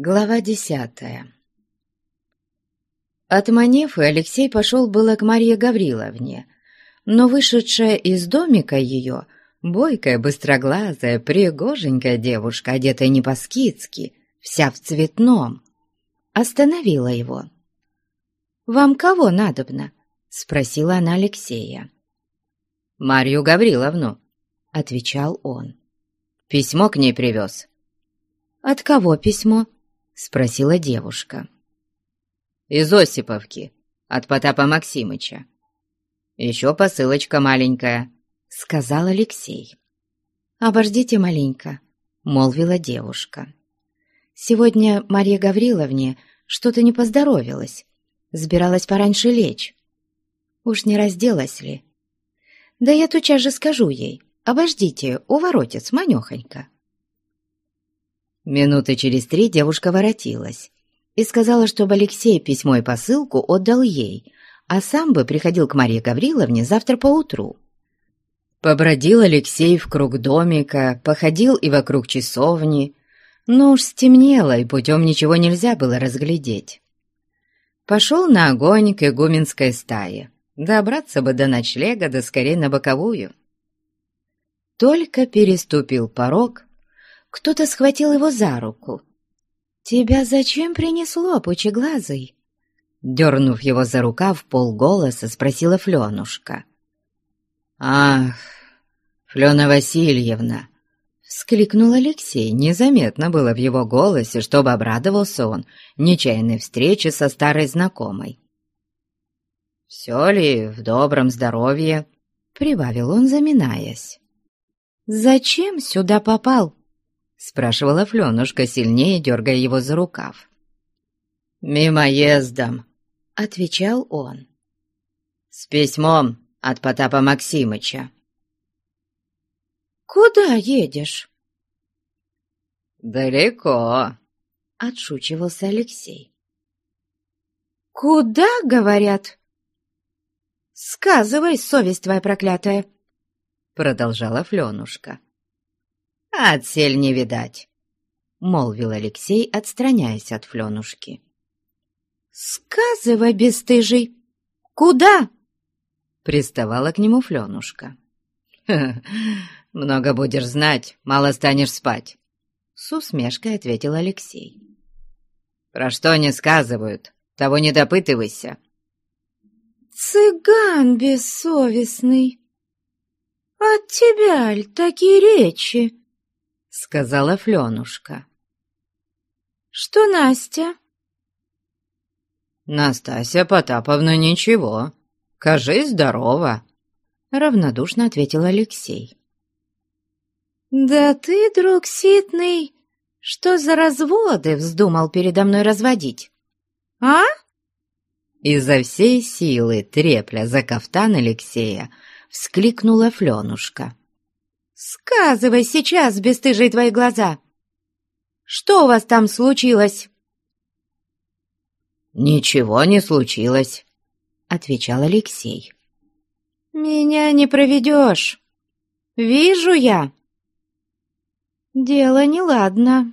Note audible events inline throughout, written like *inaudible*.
Глава десятая От Манефы Алексей пошел было к Марье Гавриловне, но вышедшая из домика ее, бойкая, быстроглазая, пригоженькая девушка, одетая не по-скидски, вся в цветном, остановила его. «Вам кого надобно?» — спросила она Алексея. «Марью Гавриловну», — отвечал он. «Письмо к ней привез». «От кого письмо?» — спросила девушка. «Из Осиповки, от Потапа Максимыча. Еще посылочка маленькая», — сказал Алексей. «Обождите маленько», — молвила девушка. «Сегодня Марье Гавриловне что-то не поздоровилось, сбиралась пораньше лечь. Уж не разделась ли? Да я тутчас же скажу ей, обождите, у воротец, манехонько». Минуты через три девушка воротилась и сказала, чтобы Алексей письмо и посылку отдал ей, а сам бы приходил к Марье Гавриловне завтра поутру. Побродил Алексей в круг домика, походил и вокруг часовни, но уж стемнело, и путем ничего нельзя было разглядеть. Пошел на огонь к игуменской стае, добраться бы до ночлега, да скорее на боковую. Только переступил порог, кто-то схватил его за руку. «Тебя зачем принесло, пучеглазый?» Дернув его за рукав, полголоса спросила Фленушка. «Ах, Флена Васильевна!» — вскликнул Алексей. Незаметно было в его голосе, чтобы обрадовался он нечаянной встрече со старой знакомой. «Все ли в добром здоровье?» — прибавил он, заминаясь. «Зачем сюда попал?» — спрашивала Фленушка, сильнее дергая его за рукав. «Мимоездом», — отвечал он. «С письмом от Потапа Максимыча». «Куда едешь?» «Далеко», — отшучивался Алексей. «Куда, говорят?» «Сказывай, совесть твоя проклятая», — продолжала Фленушка. «Отсель не видать», — молвил Алексей, отстраняясь от Фленушки. «Сказывай, бесстыжий, куда?» — приставала к нему Фленушка. «Много будешь знать, мало станешь спать», — с усмешкой ответил Алексей. «Про что не сказывают, того не допытывайся». «Цыган бессовестный! От тебя ль такие речи?» — сказала Фленушка. «Что Настя?» «Настасья Потаповна ничего, кажись, здорова», — равнодушно ответил Алексей. «Да ты, друг ситный, что за разводы вздумал передо мной разводить, а?» Изо всей силы, трепля за кафтан Алексея, вскликнула Фленушка. «Сказывай сейчас, бесстыжие твои глаза! Что у вас там случилось?» «Ничего не случилось», — отвечал Алексей. «Меня не проведешь. Вижу я. Дело неладно.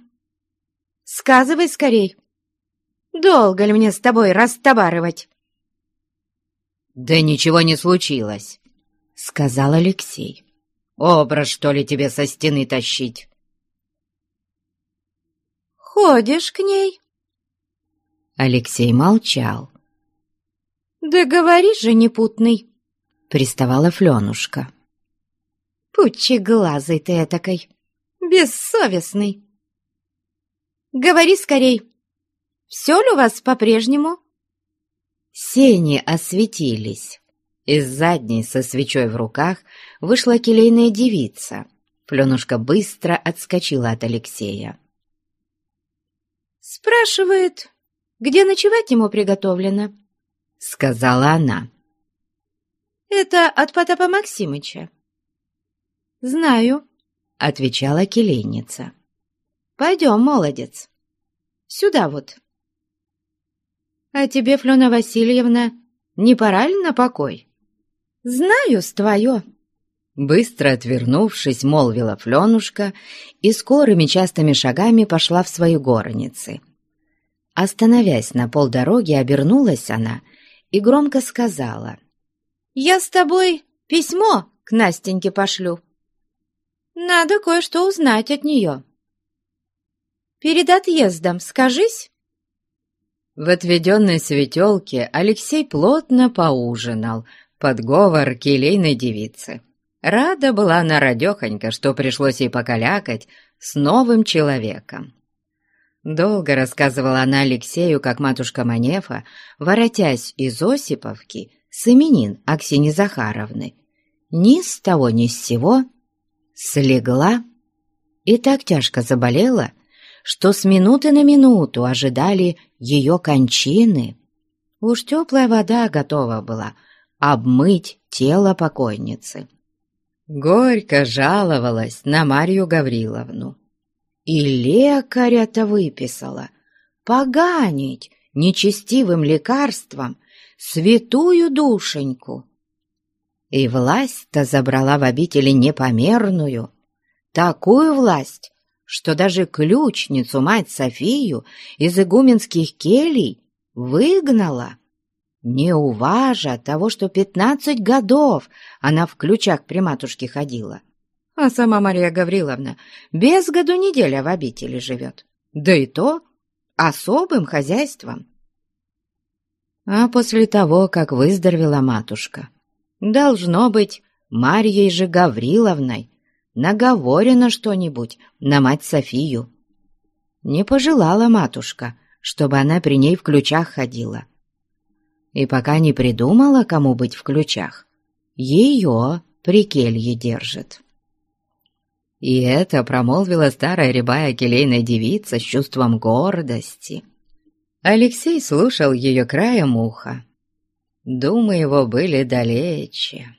Сказывай скорей. Долго ли мне с тобой растоваривать?» «Да ничего не случилось», — сказал Алексей. Образ, что ли, тебе со стены тащить?» «Ходишь к ней?» Алексей молчал. «Да говори же, непутный!» — приставала Фленушка. «Пучеглазый ты этакой, бессовестный! Говори скорей, все ли у вас по-прежнему?» Сени осветились. Из задней со свечой в руках вышла келейная девица. Пленушка быстро отскочила от Алексея. «Спрашивает, где ночевать ему приготовлено?» — сказала она. «Это от Потапа Максимыча». «Знаю», — отвечала келейница. «Пойдем, молодец. Сюда вот». «А тебе, Флена Васильевна, не пора ли на покой?» «Знаю с твое!» Быстро отвернувшись, молвила Фленушка и скорыми частыми шагами пошла в свои горницы, Остановясь на полдороги, обернулась она и громко сказала. «Я с тобой письмо к Настеньке пошлю. Надо кое-что узнать от нее. Перед отъездом скажись». В отведенной светелке Алексей плотно поужинал под говор келейной девицы. Рада была она радехонька, что пришлось ей покалякать с новым человеком. Долго рассказывала она Алексею, как матушка Манефа, воротясь из Осиповки, с именин Аксини Захаровны, ни с того ни с сего слегла и так тяжко заболела, что с минуты на минуту ожидали ее кончины. Уж теплая вода готова была обмыть тело покойницы. Горько жаловалась на Марью Гавриловну. И лекаря-то выписала. Поганить нечестивым лекарством святую душеньку. И власть-то забрала в обители непомерную, такую власть, что даже ключницу, мать Софию, из игуменских келей выгнала, не уважа того, что пятнадцать годов она в ключах при матушке ходила. А сама Мария Гавриловна без году неделя в обители живет, да и то особым хозяйством. А после того, как выздоровела матушка, должно быть, Марьей же Гавриловной наговорено что-нибудь на мать Софию. Не пожелала матушка, чтобы она при ней в ключах ходила. И пока не придумала, кому быть в ключах, ее при келье держит. И это промолвила старая рябая келейная девица с чувством гордости. Алексей слушал ее краем уха. Думы его были далече.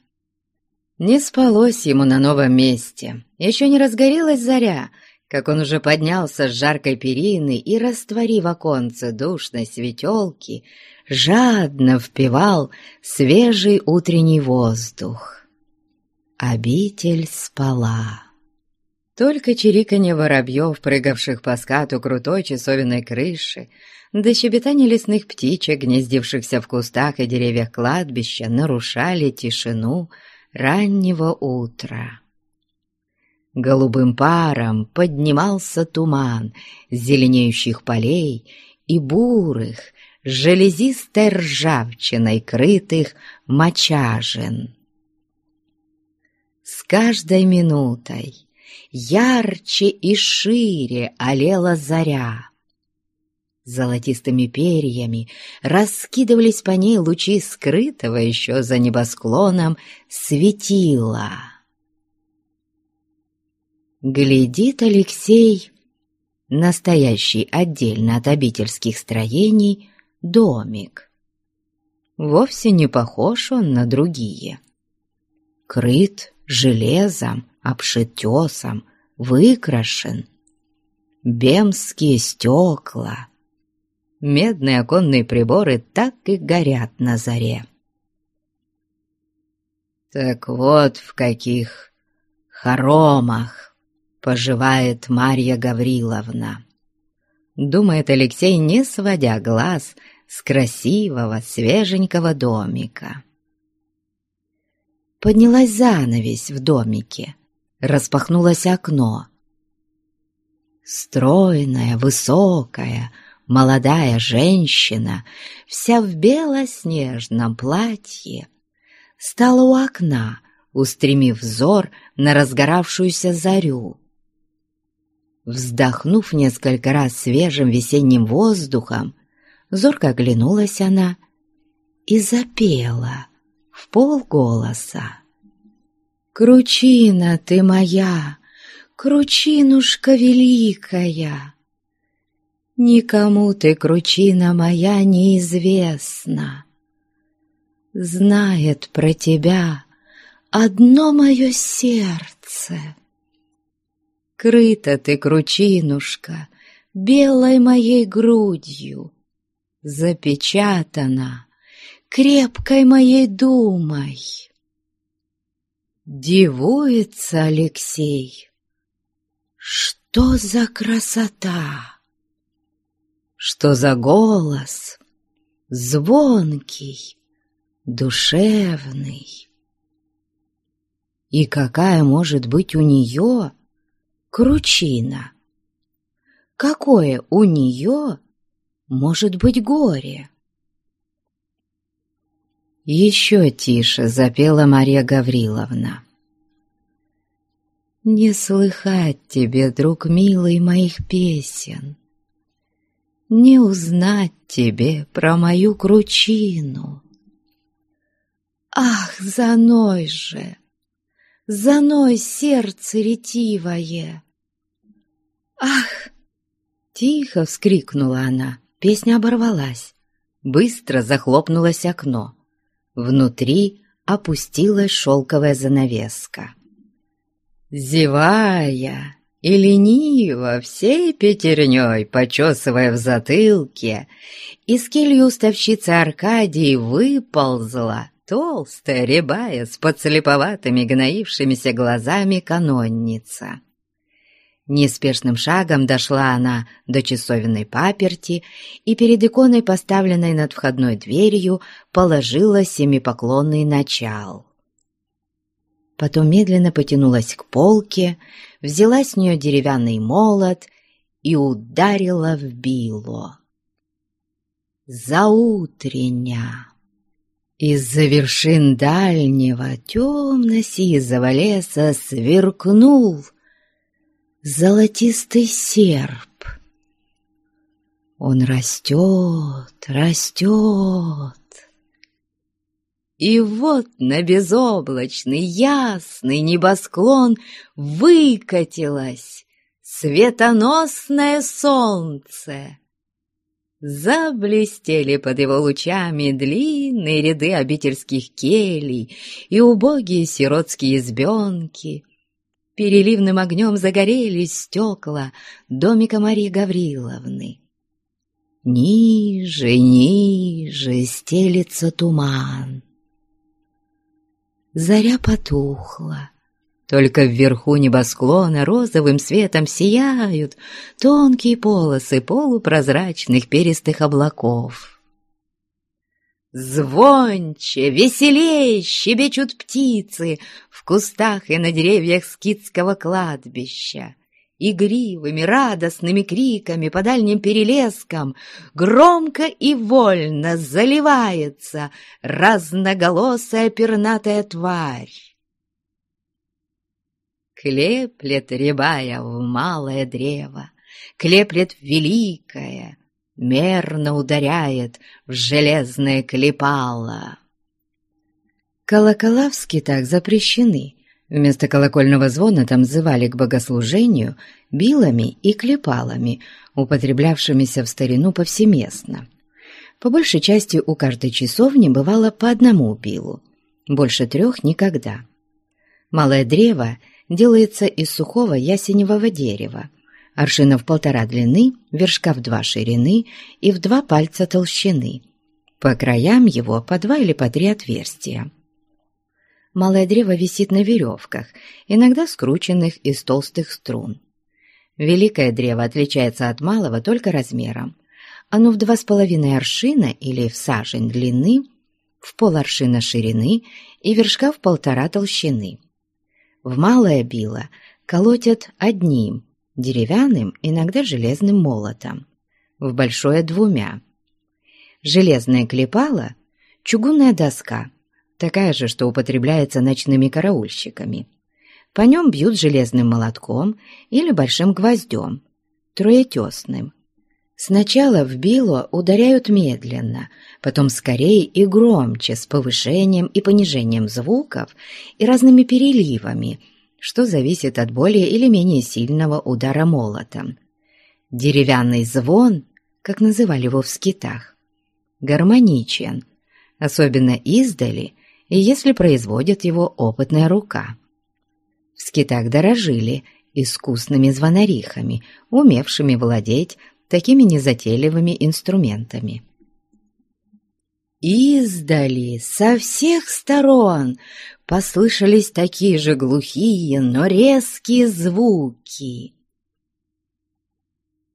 Не спалось ему на новом месте. Еще не разгорелась заря, как он уже поднялся с жаркой перины и, растворив оконце душной светелки, жадно впивал свежий утренний воздух. Обитель спала. Только чириканье воробьев, прыгавших по скату крутой часовенной крыши, до щебетания лесных птичек, гнездившихся в кустах и деревьях кладбища, нарушали тишину раннего утра. Голубым паром поднимался туман зеленеющих полей и бурых, железистой ржавчиной крытых мочажин. С каждой минутой ярче и шире олела заря, Золотистыми перьями раскидывались по ней лучи скрытого еще за небосклоном светила. Глядит Алексей, настоящий отдельно от обительских строений, домик. Вовсе не похож он на другие. Крыт железом, обшит тесом, выкрашен. Бемские стекла — медные оконные приборы так и горят на заре. Так вот в каких хоромах поживает Марья Гавриловна. Думает Алексей, не сводя глаз с красивого, свеженького домика. Поднялась занавесь в домике, распахнулось окно. Стройная, высокая, молодая женщина, вся в белоснежном платье, стала у окна, устремив взор на разгоравшуюся зарю. Вздохнув несколько раз свежим весенним воздухом, зорко оглянулась она и запела в полголоса. «Кручина ты моя, кручинушка великая!» Никому ты, кручина моя, неизвестна. Знает про тебя одно мое сердце. Крыта ты, кручинушка, белой моей грудью, Запечатана крепкой моей думой. Дивуется Алексей, что за красота! что за голос? Звонкий, душевный. И какая может быть у нее кручина? Какое у нее может быть горе? Еще тише запела Мария Гавриловна. Не слыхать тебе, друг милый, моих песен, Не узнать тебе про мою кручину. Ах, за ной же, за ной сердце ретивое! Ах! Тихо вскрикнула она, песня оборвалась. Быстро захлопнулось окно. Внутри опустилась шелковая занавеска. Зевая и лениво всей пятерней, почесывая в затылке, из келью уставщицы Аркадии выползла толстая, рябая, с подслеповатыми гноившимися глазами канонница. Неспешным шагом дошла она до часовенной паперти и перед иконой, поставленной над входной дверью, положила семипоклонный начал. Потом медленно потянулась к полке, взяла с нее деревянный молот и ударила в било. Заутрення! Из-за вершин дальнего темно-сизого леса сверкнул золотистый серп. Он растет, растет, и вот на безоблачный, ясный небосклон выкатилось светоносное солнце. Заблестели под его лучами длинные ряды обительских келей и убогие сиротские избенки. Переливным огнем загорелись стекла домика Марии Гавриловны. Ниже, ниже стелится туман. Заря потухла. Только вверху небосклона розовым светом сияют тонкие полосы полупрозрачных перистых облаков. Звонче, веселей щебечут птицы в кустах и на деревьях скитского кладбища игривыми, радостными криками по дальним перелескам громко и вольно заливается разноголосая пернатая тварь. Клеплет рябая в малое древо, клеплет великое, мерно ударяет в железное клепало. Колокола в скитах запрещены, Вместо колокольного звона там взывали к богослужению билами и клепалами, употреблявшимися в старину повсеместно. По большей части у каждой часовни бывало по одному билу, больше трех никогда. Малое древо делается из сухого ясеневого дерева, аршина в полтора длины, вершка в два ширины и в два пальца толщины. По краям его по два или по три отверстия. Малое древо висит на веревках, иногда скрученных из толстых струн. Великое древо отличается от малого только размером. Оно в два с половиной аршина или в сажень длины, в пол аршина ширины и вершка в полтора толщины. В малое било колотят одним, деревянным, иногда железным молотом, в большое двумя. Железное клепало – чугунная доска – такая же, что употребляется ночными караульщиками. По нем бьют железным молотком или большим гвоздем, троетесным. Сначала в било ударяют медленно, потом скорее и громче, с повышением и понижением звуков и разными переливами, что зависит от более или менее сильного удара молотом. Деревянный звон, как называли его в скитах, гармоничен, особенно издали и если производит его опытная рука. В скитах дорожили искусными звонарихами, умевшими владеть такими незатейливыми инструментами. Издали, со всех сторон, послышались такие же глухие, но резкие звуки.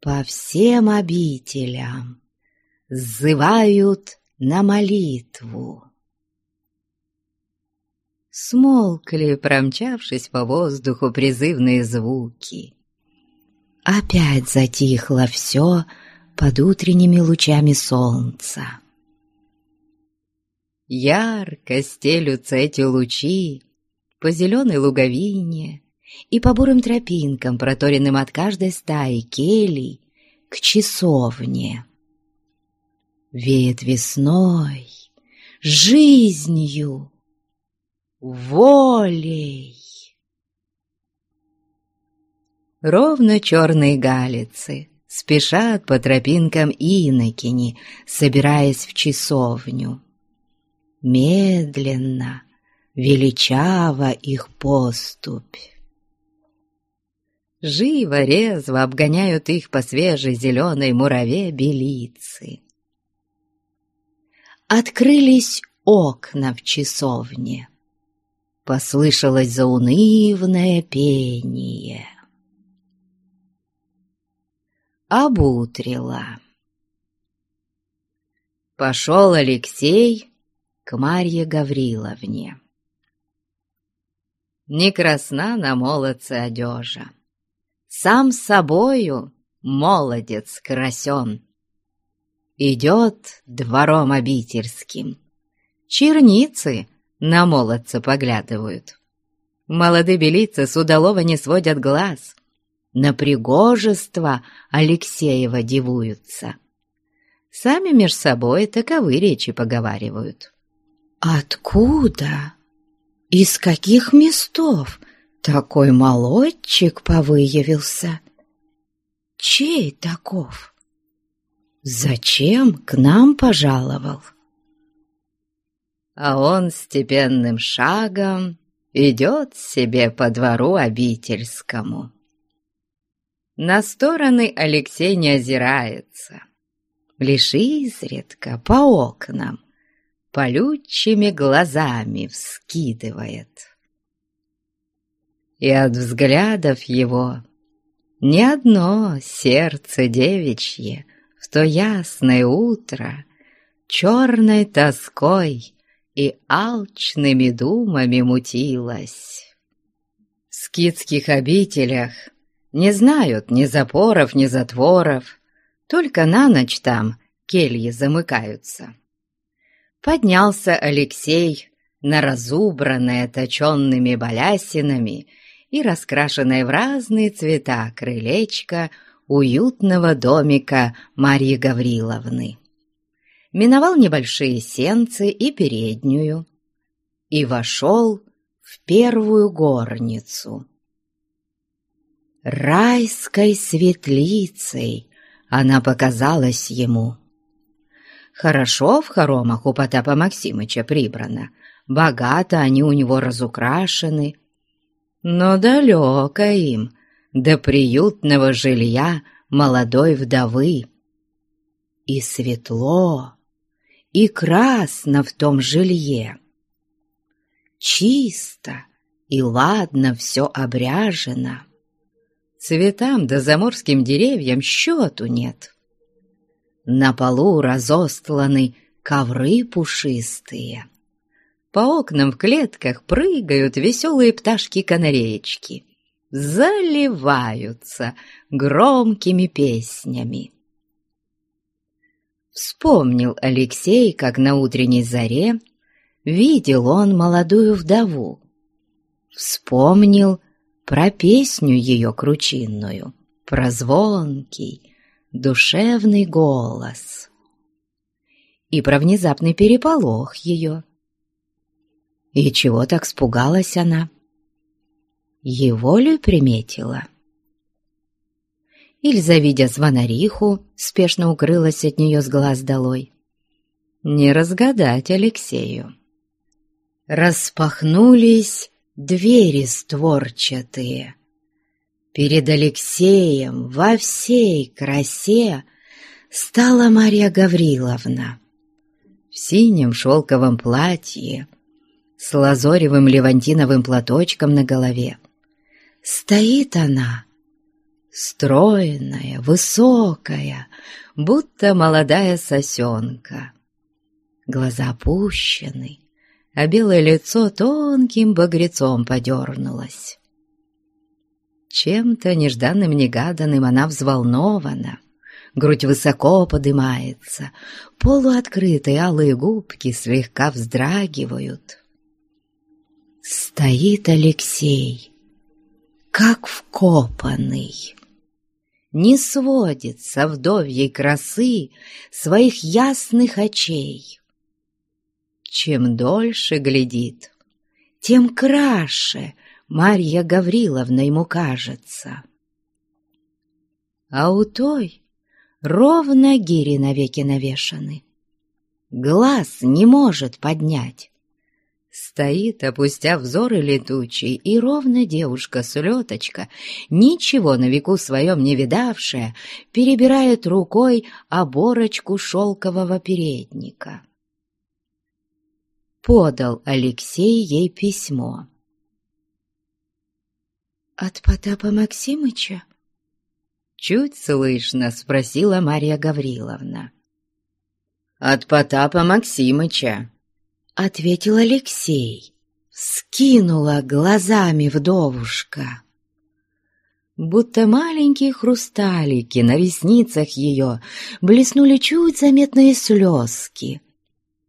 по всем обителям зывают на молитву. Смолкли, промчавшись по воздуху, призывные звуки. Опять затихло все под утренними лучами солнца. Ярко стелются эти лучи по зеленой луговине и по бурым тропинкам, проторенным от каждой стаи келей, к часовне. Веет весной, жизнью, волей. Ровно черные галицы спешат по тропинкам инокини, собираясь в часовню. Медленно, величава их поступь. Живо, резво обгоняют их по свежей зеленой мураве белицы. Открылись окна в часовне. Послышалось заунывное пение. Обутрила. Пошел Алексей к Марье Гавриловне. Не красна на молодце одежа, Сам собою молодец красен. Идет двором обительским, Черницы на молодца поглядывают. Молодые белицы с удалого не сводят глаз, На пригожество Алексеева дивуются. Сами меж собой таковы речи поговаривают. «Откуда? Из каких местов такой молодчик повыявился? Чей таков? Зачем к нам пожаловал?» а он степенным шагом идет себе по двору обительскому. На стороны Алексей не озирается, лишь изредка по окнам полючими глазами вскидывает. И от взглядов его ни одно сердце девичье в то ясное утро черной тоской и алчными думами мутилась. В скидских обителях не знают ни запоров, ни затворов, только на ночь там кельи замыкаются. Поднялся Алексей на разубранное точенными балясинами и раскрашенное в разные цвета крылечко уютного домика Марьи Гавриловны миновал небольшие сенцы и переднюю и вошел в первую горницу. Райской светлицей она показалась ему. Хорошо в хоромах у Потапа Максимыча прибрано, богато они у него разукрашены, но далеко им до приютного жилья молодой вдовы. И светло, и красно в том жилье. Чисто и ладно все обряжено. Цветам да заморским деревьям счету нет. На полу разостланы ковры пушистые. По окнам в клетках прыгают веселые пташки-канареечки, заливаются громкими песнями. Вспомнил Алексей, как на утренней заре видел он молодую вдову. Вспомнил про песню ее кручинную, про звонкий, душевный голос и про внезапный переполох ее. И чего так испугалась она? Его ли приметила? Иль, завидя звонариху, спешно укрылась от нее с глаз долой. Не разгадать Алексею. Распахнулись двери створчатые. Перед Алексеем во всей красе стала Марья Гавриловна. В синем шелковом платье, с лазоревым левантиновым платочком на голове. Стоит она Стройная, высокая, будто молодая сосенка. Глаза опущены, а белое лицо тонким багрецом подернулось. Чем-то нежданным-негаданным она взволнована, грудь высоко подымается, полуоткрытые алые губки слегка вздрагивают. Стоит Алексей, как вкопанный не сводит со вдовьей красы своих ясных очей. Чем дольше глядит, тем краше Марья Гавриловна ему кажется. А у той ровно гири навеки навешаны. Глаз не может поднять. Стоит, опустя взоры летучий, и ровно девушка-слеточка, ничего на веку своем не видавшая, перебирает рукой оборочку шелкового передника. Подал Алексей ей письмо. «От Потапа Максимыча?» Чуть слышно спросила Марья Гавриловна. «От Потапа Максимыча», — ответил Алексей. Скинула глазами вдовушка. Будто маленькие хрусталики на ресницах ее блеснули чуть заметные слезки.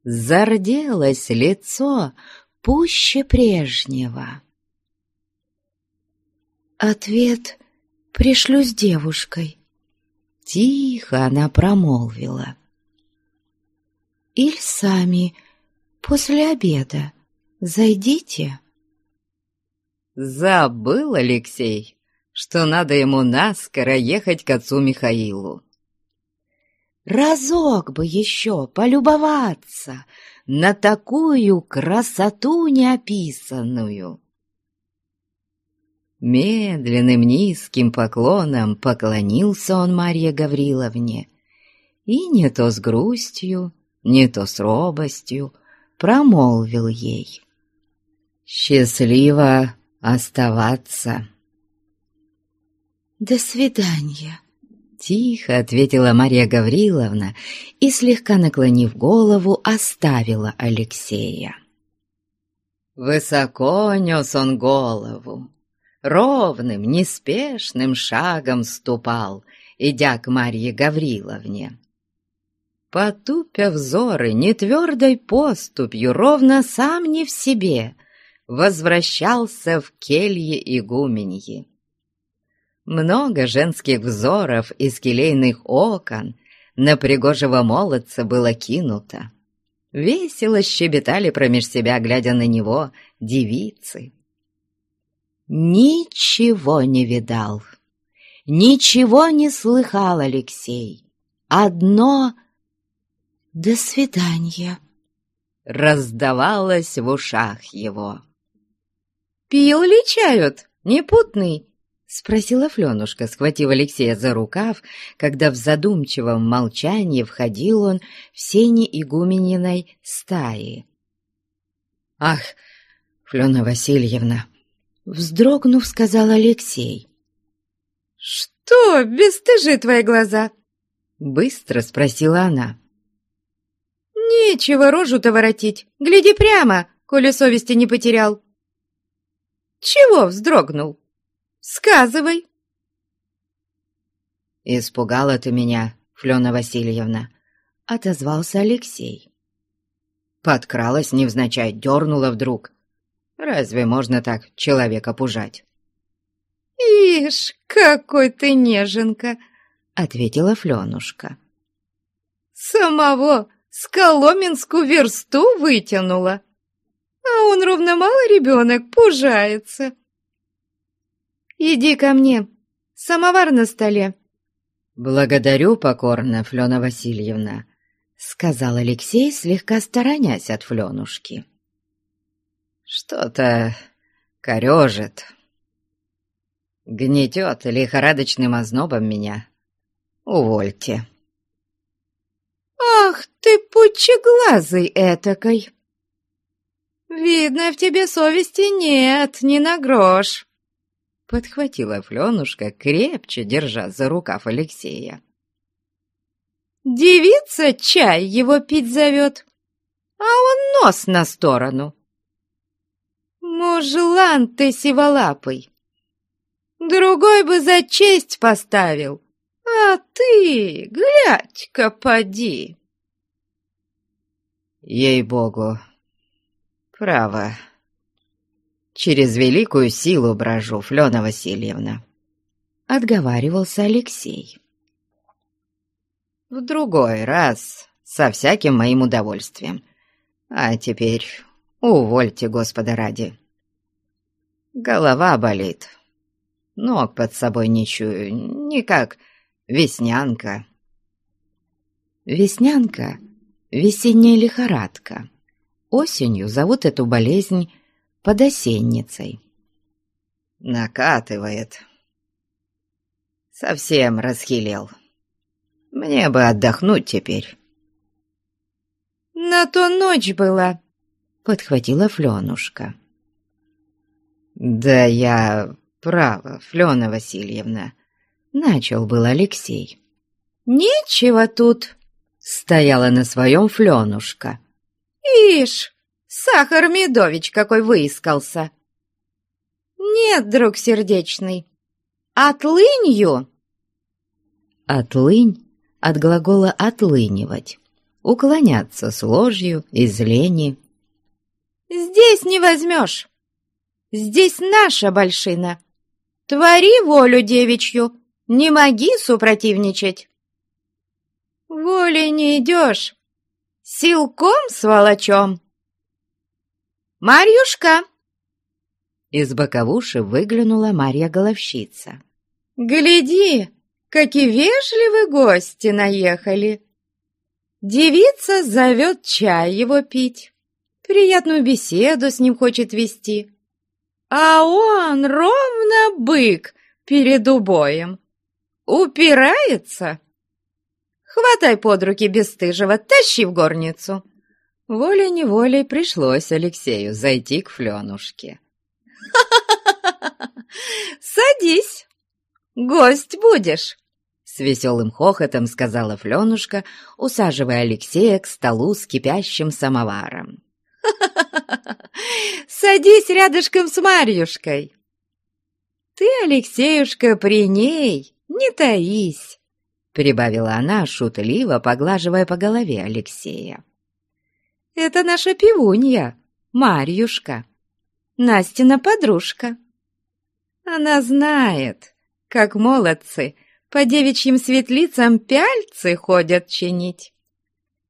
Зарделось лицо пуще прежнего. Ответ пришлю с девушкой. Тихо она промолвила. Иль сами после обеда зайдите. Забыл Алексей, что надо ему наскоро ехать к отцу Михаилу. Разок бы еще полюбоваться на такую красоту неописанную. Медленным низким поклоном поклонился он Марье Гавриловне, и не то с грустью, не то с робостью промолвил ей. «Счастливо оставаться!» «До свидания!» Тихо ответила Марья Гавриловна и, слегка наклонив голову, оставила Алексея. Высоко нес он голову, ровным, неспешным шагом ступал, идя к Марье Гавриловне. Потупя взоры нетвердой поступью, ровно сам не в себе, возвращался в келье игуменьи. Много женских взоров из келейных окон на пригожего молодца было кинуто. Весело щебетали промеж себя, глядя на него, девицы ничего не видал, ничего не слыхал Алексей. Одно «до свидания» раздавалось в ушах его. «Пил ли чают, непутный?» — спросила Фленушка, схватив Алексея за рукав, когда в задумчивом молчании входил он в сени игумениной стаи. «Ах, Флена Васильевна!» Вздрогнув, сказал Алексей. «Что, бесстыжи твои глаза?» Быстро спросила она. «Нечего рожу-то воротить. Гляди прямо, коли совести не потерял». «Чего вздрогнул? Сказывай». «Испугала ты меня, Флена Васильевна», — отозвался Алексей. Подкралась невзначай, дернула вдруг. Разве можно так человека пужать?» «Ишь, какой ты неженка!» — ответила Фленушка. «Самого с Коломенскую версту вытянула, а он ровно мало ребенок пужается. Иди ко мне, самовар на столе». «Благодарю покорно, Флена Васильевна», — сказал Алексей, слегка сторонясь от Фленушки. Что-то корежит, гнетет лихорадочным ознобом меня. Увольте. «Ах ты, пучеглазый этакой! Видно, в тебе совести нет, ни на грош!» подхватила Фленушка, крепче держа за рукав Алексея. «Девица чай его пить зовет, а он нос на сторону. Мужлан ты сиволапый, другой бы за честь поставил, а ты, глядь-ка, поди!» «Ей-богу, право, через великую силу брожу, Флена Васильевна», — отговаривался Алексей. «В другой раз, со всяким моим удовольствием. А теперь увольте, Господа ради. Голова болит, ног под собой не чую, никак веснянка». Веснянка — весенняя лихорадка. Осенью зовут эту болезнь подосенницей. Накатывает. Совсем расхилел. Мне бы отдохнуть теперь. «На то ночь была», — подхватила Фленушка. «Да я права, Флена Васильевна», — начал был Алексей. «Нечего тут», — стояла на своем Фленушка. «Ишь, Сахар Медович какой выискался. Нет, друг сердечный, отлынью. Отлынь от глагола «отлынивать», уклоняться с ложью, из лени. Здесь не возьмешь. Здесь наша большина. Твори волю девичью, не моги супротивничать. Волей не идешь, силком сволочом. «Марьюшка!» Из боковуши выглянула Марья-головщица. «Гляди, какие вежливые гости наехали! Девица зовет чай его пить, приятную беседу с ним хочет вести, а он ровно бык перед убоем, упирается. Хватай под руки бесстыжего, тащи в горницу!» Волей-неволей пришлось Алексею зайти к Фленушке. *laughs* «Садись, гость будешь!» С веселым хохотом сказала Фленушка, усаживая Алексея к столу с кипящим самоваром. *laughs* «Садись рядышком с Марьюшкой!» «Ты, Алексеюшка, при ней, не таись!» Прибавила она, шутливо поглаживая по голове Алексея. Это наша пивунья, Марьюшка, Настина подружка. Она знает, как молодцы по девичьим светлицам пяльцы ходят чинить.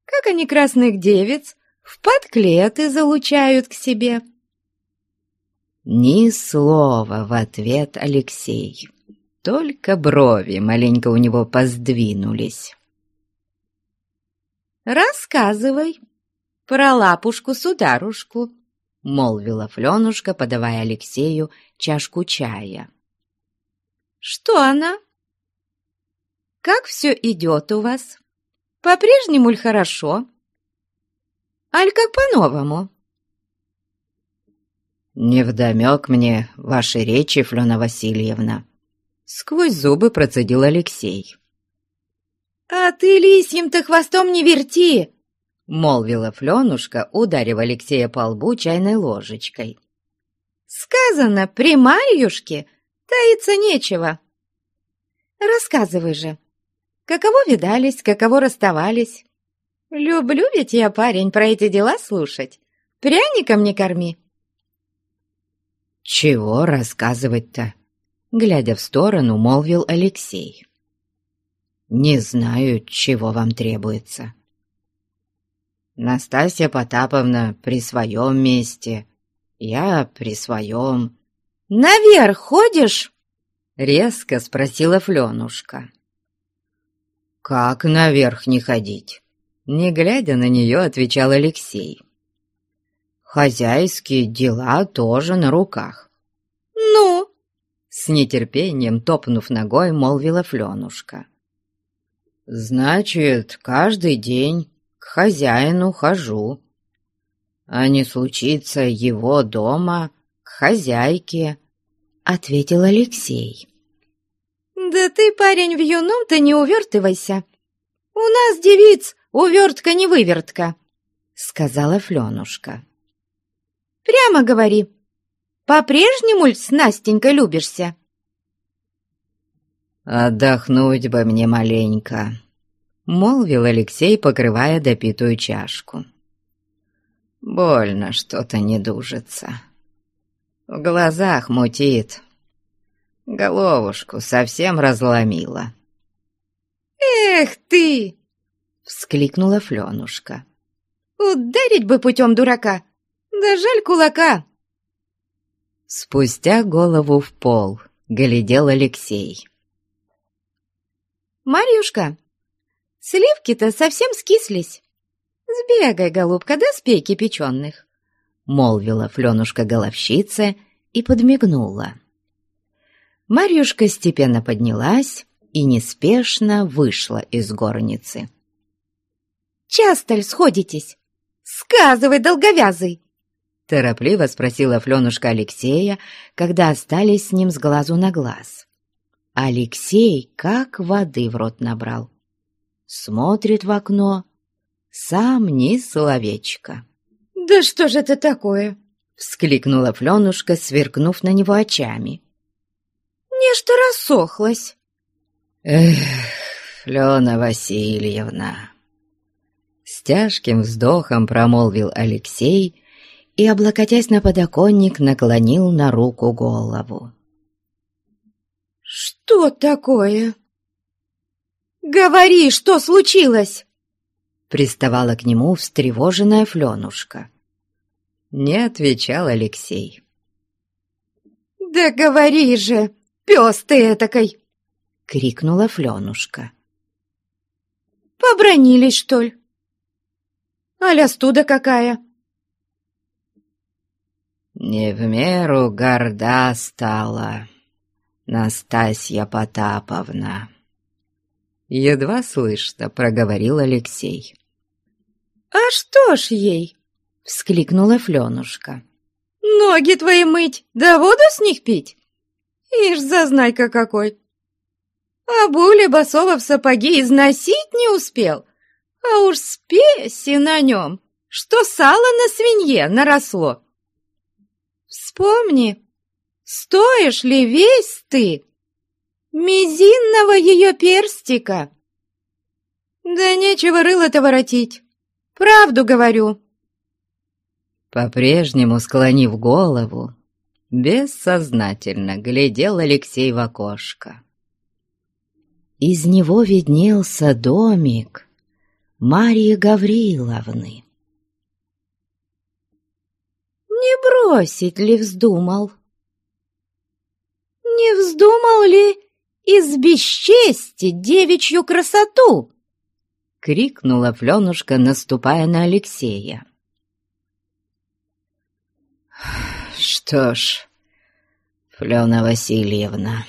Как они красных девиц в подклеты залучают к себе. Ни слова в ответ Алексей, только брови маленько у него поздвинулись. «Рассказывай», про лапушку-сударушку», — молвила Фленушка, подавая Алексею чашку чая. «Что она? Как все идет у вас? По-прежнему ль хорошо? Аль как по-новому?» «Невдомек мне ваши речи, Флена Васильевна», — сквозь зубы процедил Алексей. «А ты лисьим-то хвостом не верти!» — молвила Фленушка, ударив Алексея по лбу чайной ложечкой. «Сказано, при Марьюшке таиться нечего. Рассказывай же, каково видались, каково расставались. Люблю ведь я, парень, про эти дела слушать. Пряником не корми». «Чего рассказывать-то?» Глядя в сторону, молвил Алексей. «Не знаю, чего вам требуется». Настасья Потаповна при своем месте, я при своем. «Наверх ходишь?» — резко спросила Фленушка. «Как наверх не ходить?» Не глядя на нее, отвечал Алексей. «Хозяйские дела тоже на руках». «Ну?» С нетерпением, топнув ногой, молвила Фленушка. «Значит, каждый день к хозяину хожу. А не случится его дома, к хозяйке. — ответил Алексей. «Да ты, парень, в юном-то не увертывайся. У нас, девиц, увертка не вывертка», — сказала Фленушка. «Прямо говори, по-прежнему с Настенькой любишься?» «Отдохнуть бы мне маленько», — молвил Алексей, покрывая допитую чашку. «Больно что-то не дужится. В глазах мутит. Головушку совсем разломила». «Эх ты!» — вскликнула Фленушка. «Ударить бы путем дурака! Да жаль кулака!» Спустя голову в пол глядел Алексей. «Марьюшка, сливки-то совсем скислись. Сбегай, голубка, до спей кипяченых», — молвила Фленушка-головщица и подмигнула. Марьюшка степенно поднялась и неспешно вышла из горницы. «Часто ль сходитесь? Сказывай, долговязый!» Торопливо спросила Фленушка Алексея, когда остались с ним с глазу на глаз. Алексей как воды в рот набрал. Смотрит в окно, сам ни словечко. «Да что же это такое?» — вскликнула Фленушка, сверкнув на него очами. «Нечто рассохлось». «Эх, Флена Васильевна!» Тяжким вздохом промолвил Алексей и, облокотясь на подоконник, наклонил на руку голову. «Что такое?» «Говори, что случилось!» Приставала к нему встревоженная Фленушка. Не отвечал Алексей. «Да говори же, пес ты этакой!» — крикнула Фленушка. «Побронились, что ли? Аля студа какая?» «Не в меру горда стала», Настасья Потаповна!» Едва слышно проговорил Алексей. «А что ж ей?» — вскликнула Фленушка. «Ноги твои мыть, да воду с них пить? Ишь, зазнайка какой! А були басова в сапоги износить не успел, а уж спеси на нем, что сало на свинье наросло. Вспомни, Стоишь ли весь ты мизинного ее перстика? Да нечего рыло-то воротить, правду говорю. По-прежнему склонив голову, бессознательно глядел Алексей в окошко. Из него виднелся домик Марьи Гавриловны. Не бросить ли вздумал? не вздумал ли избесчестить девичью красоту?» — крикнула Фленушка, наступая на Алексея. «Что ж, Флена Васильевна...»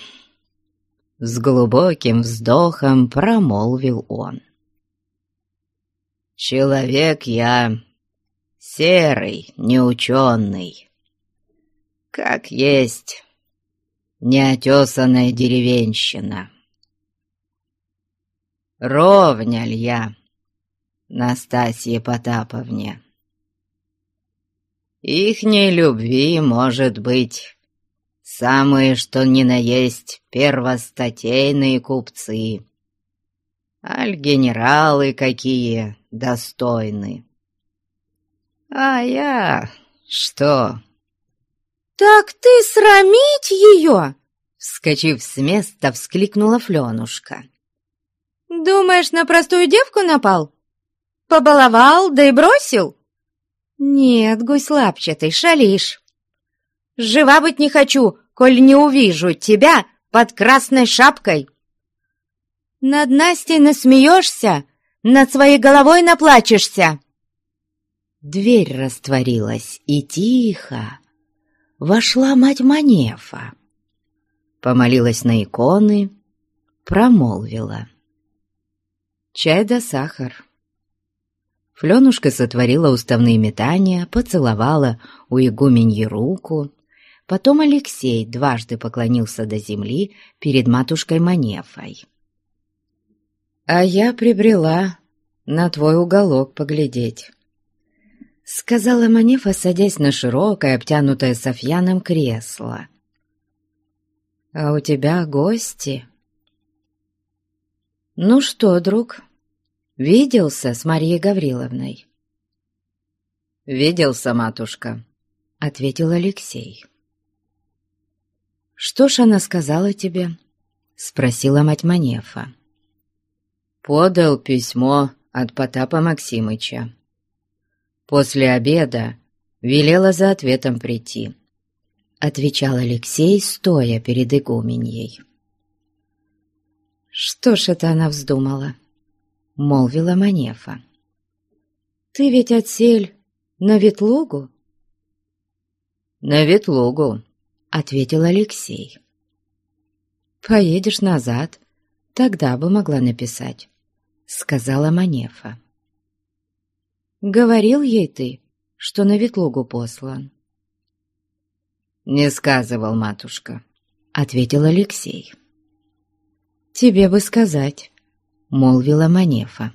С глубоким вздохом промолвил он. «Человек я серый, неученый. Как есть, неотесанная деревенщина. Ровня ль я, Настасье Потаповне? Ихней любви, может быть, самые что ни на есть первостатейные купцы, аль генералы какие достойны. А я что, «Так ты срамить ее?» Вскочив с места, вскликнула Фленушка. «Думаешь, на простую девку напал? Побаловал, да и бросил?» «Нет, гусь лапчатый, шалишь. Жива быть не хочу, коль не увижу тебя под красной шапкой. Над Настей насмеешься, над своей головой наплачешься». Дверь растворилась, и тихо, вошла мать Манефа. Помолилась на иконы, промолвила. Чай да сахар. Фленушка сотворила уставные метания, поцеловала у игуменьи руку, Потом Алексей дважды поклонился до земли перед матушкой Манефой. «А я прибрела на твой уголок поглядеть», — сказала Манефа, садясь на широкое, обтянутое софьяном кресло. «А у тебя гости?» «Ну что, друг, виделся с Марией Гавриловной?» «Виделся, матушка», — ответил Алексей. «Что ж она сказала тебе?» — спросила мать Манефа. «Подал письмо от Потапа Максимыча. После обеда велела за ответом прийти», — отвечал Алексей, стоя перед игуменьей. «Что ж это она вздумала?» — молвила Манефа. «Ты ведь отсель на Ветлугу?» «На Ветлугу», — ответил Алексей. «Поедешь назад, тогда бы могла написать», — сказала Манефа. «Говорил ей ты, что на Ветлугу послан?» «Не сказывал, матушка», — ответил Алексей. «Тебе бы сказать», — молвила Манефа.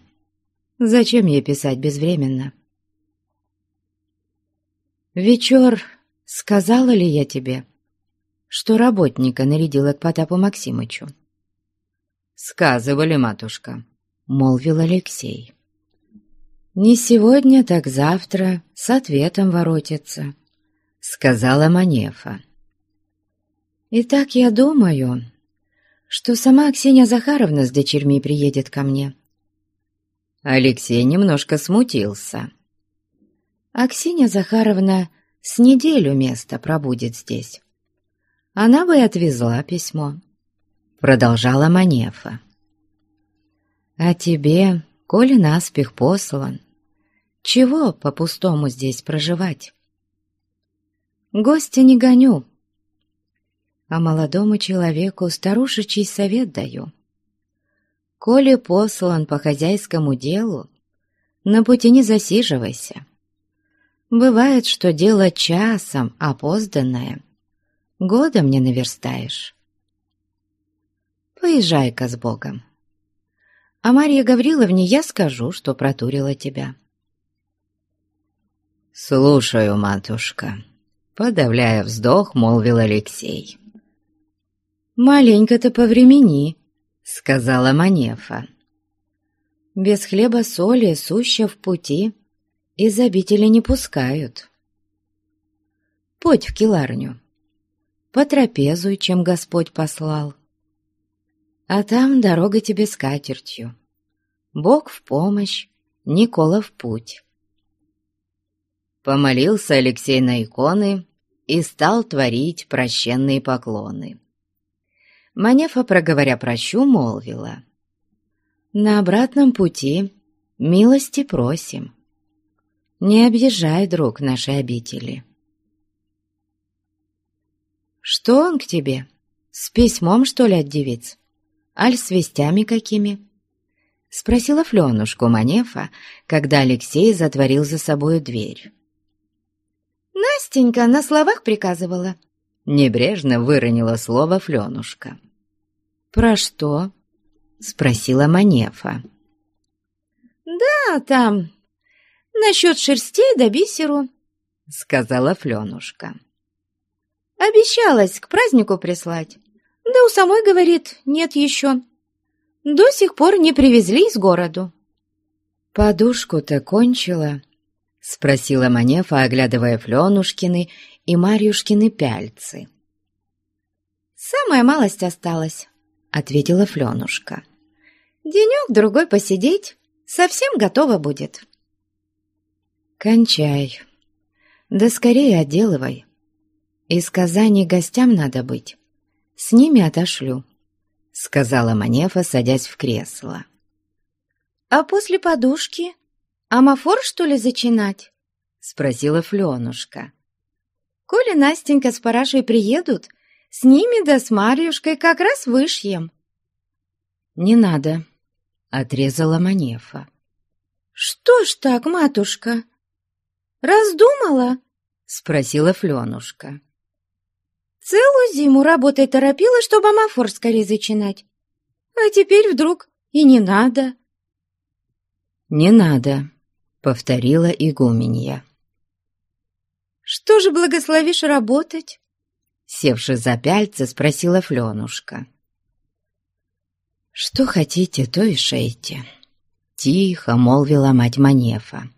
«Зачем ей писать безвременно?» «Вечер, сказала ли я тебе, что работника нарядила к Потапу Максимычу?» «Сказывали, матушка», — молвил Алексей. «Не сегодня, так завтра с ответом воротится», — сказала Манефа. «Итак, я думаю, что сама Аксинья Захаровна с дочерьми приедет ко мне». Алексей немножко смутился. Аксинья Захаровна с неделю место пробудет здесь. Она бы и отвезла письмо. Продолжала Манефа. А тебе, коли наспех послан, чего по-пустому здесь проживать? Гостя не гоню, а молодому человеку старушечий совет даю. Коли послан по хозяйскому делу, на пути не засиживайся. Бывает, что дело часом опозданное. Годом не наверстаешь. Поезжай-ка с Богом. А Марье Гавриловне я скажу, что протурила тебя. «Слушаю, матушка», — подавляя вздох, молвил Алексей. «Маленько-то повремени», — сказала Манефа. «Без хлеба-соли суща в пути, из обители не пускают. Подь в киларню, потрапезуй, чем Господь послал. А там дорога тебе с катертью. Бог в помощь, Никола в путь. Помолился Алексей на иконы и стал творить прощенные поклоны. Манефа, проговоря прощу, молвила. «На обратном пути милости просим» не объезжай, друг, нашей обители. Что он к тебе? С письмом, что ли, от девиц? Аль с вестями какими? Спросила Фленушку Манефа, когда Алексей затворил за собою дверь. Настенька на словах приказывала. Небрежно выронила слово Фленушка. «Про что?» — спросила Манефа. «Да, там насчет шерстей да бисеру», — сказала Фленушка. «Обещалась к празднику прислать, да у самой, говорит, нет еще. До сих пор не привезли из городу». «Подушку-то кончила?» — спросила Манефа, оглядывая Фленушкины и Марьюшкины пяльцы. «Самая малость осталась», — ответила Фленушка. «Денек-другой посидеть совсем готово будет». «Кончай. Да скорее отделывай. Из Казани гостям надо быть. С ними отошлю», — сказала Манефа, садясь в кресло. «А после подушки амафор, что ли, зачинать?» — спросила Фленушка. «Коли Настенька с Парашей приедут, с ними да с Марьюшкой как раз вышьем». «Не надо», — отрезала Манефа. «Что ж так, матушка?» «Раздумала?» — спросила Фленушка. Целую зиму работой торопила, чтобы амафор скорее зачинать. А теперь вдруг и не надо. «Не надо», — повторила игуменья. «Что же благословишь работать?» Севши за пяльцы, спросила Фленушка. «Что хотите, то и шейте», — тихо молвила мать Манефа.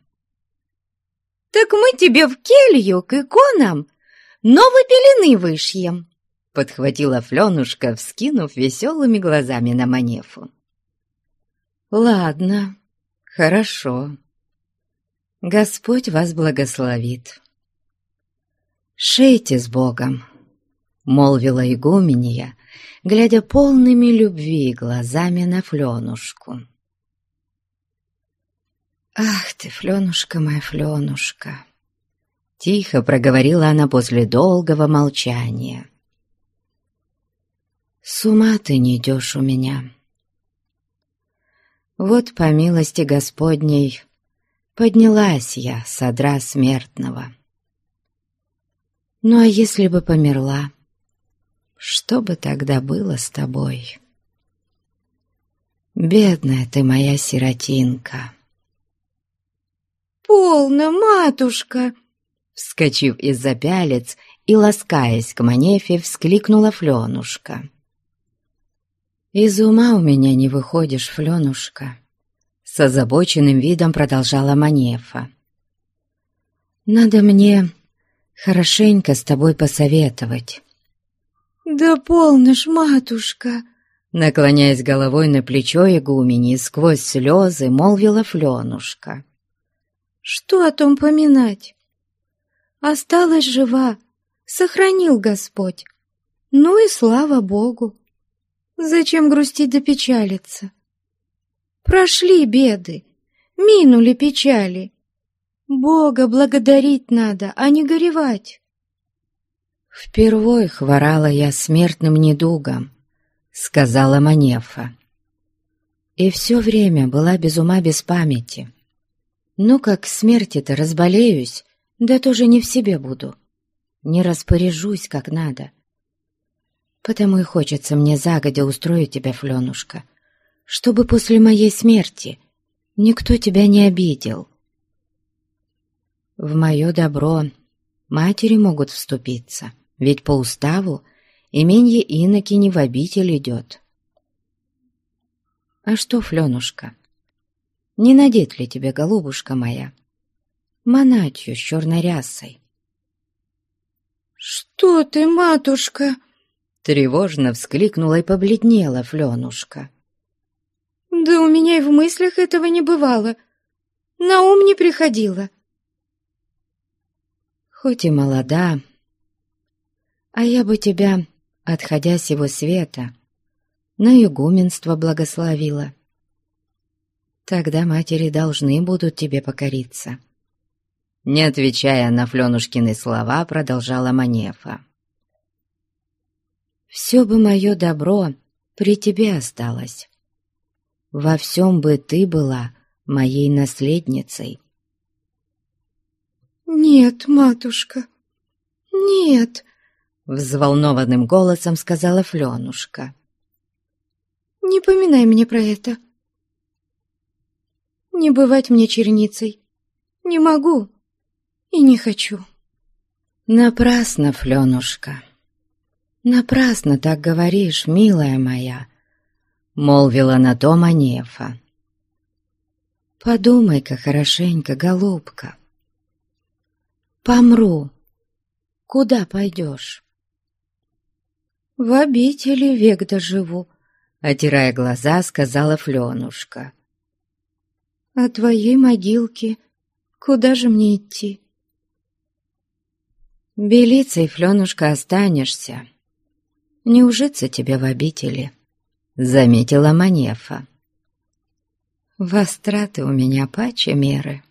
«Так мы тебе в келью к иконам новые пелены вышьем!» Подхватила Фленушка, вскинув веселыми глазами на Манефу. «Ладно, хорошо. Господь вас благословит. Шейте с Богом!» — молвила игуменья, глядя полными любви глазами на Фленушку. «Ах ты, Фленушка моя, Фленушка!» Тихо проговорила она после долгого молчания. «С ума ты не идешь у меня. Вот по милости Господней поднялась я с одра смертного. Ну а если бы померла, что бы тогда было с тобой? Бедная ты моя сиротинка!» «Полно, матушка!» Вскочив из-за пялец и ласкаясь к Манефе, вскликнула Фленушка. «Из ума у меня не выходишь, Фленушка», — с озабоченным видом продолжала Манефа. «Надо мне хорошенько с тобой посоветовать». «Да полношь, матушка!» Наклоняясь головой на плечо игумени, сквозь слезы молвила Фленушка. Что о том поминать? Осталась жива, сохранил Господь. Ну и слава Богу. Зачем грустить да печалиться? Прошли беды, минули печали. Бога благодарить надо, а не горевать. «Впервой хворала я смертным недугом», — сказала Манефа. «И все время была без ума, без памяти. Ну, как смерти-то разболеюсь, да тоже не в себе буду. Не распоряжусь, как надо. Потому и хочется мне загодя устроить тебя, Фленушка, чтобы после моей смерти никто тебя не обидел. В мое добро матери могут вступиться, ведь по уставу именье иноки не в обитель идет. А что, Фленушка, не надеть ли тебе, голубушка моя, монатью с черной рясой? «Что ты, матушка?» Тревожно вскликнула и побледнела Фленушка. «Да у меня и в мыслях этого не бывало. На ум не приходило». «Хоть и молода, а я бы тебя, отходя с его света, на игуменство благословила. Тогда матери должны будут тебе покориться». Не отвечая на Фленушкины слова, продолжала Манефа. «Все бы мое добро при тебе осталось. Во всем бы ты была моей наследницей». «Нет, матушка, нет», — взволнованным голосом сказала Фленушка. «Не поминай мне про это. Не бывать мне черницей. Не могу и не хочу». «Напрасно, Фленушка, напрасно так говоришь, милая моя», — молвила на то Манефа. «Подумай-ка хорошенько, голубка. Помру. Куда пойдешь?» «В обители век доживу», — отирая глаза, сказала Фленушка. «А твоей могилки куда же мне идти?» «Белицей, Фленушка, останешься. Не ужиться тебе в обители», — заметила Манефа. «Востраты у меня паче меры.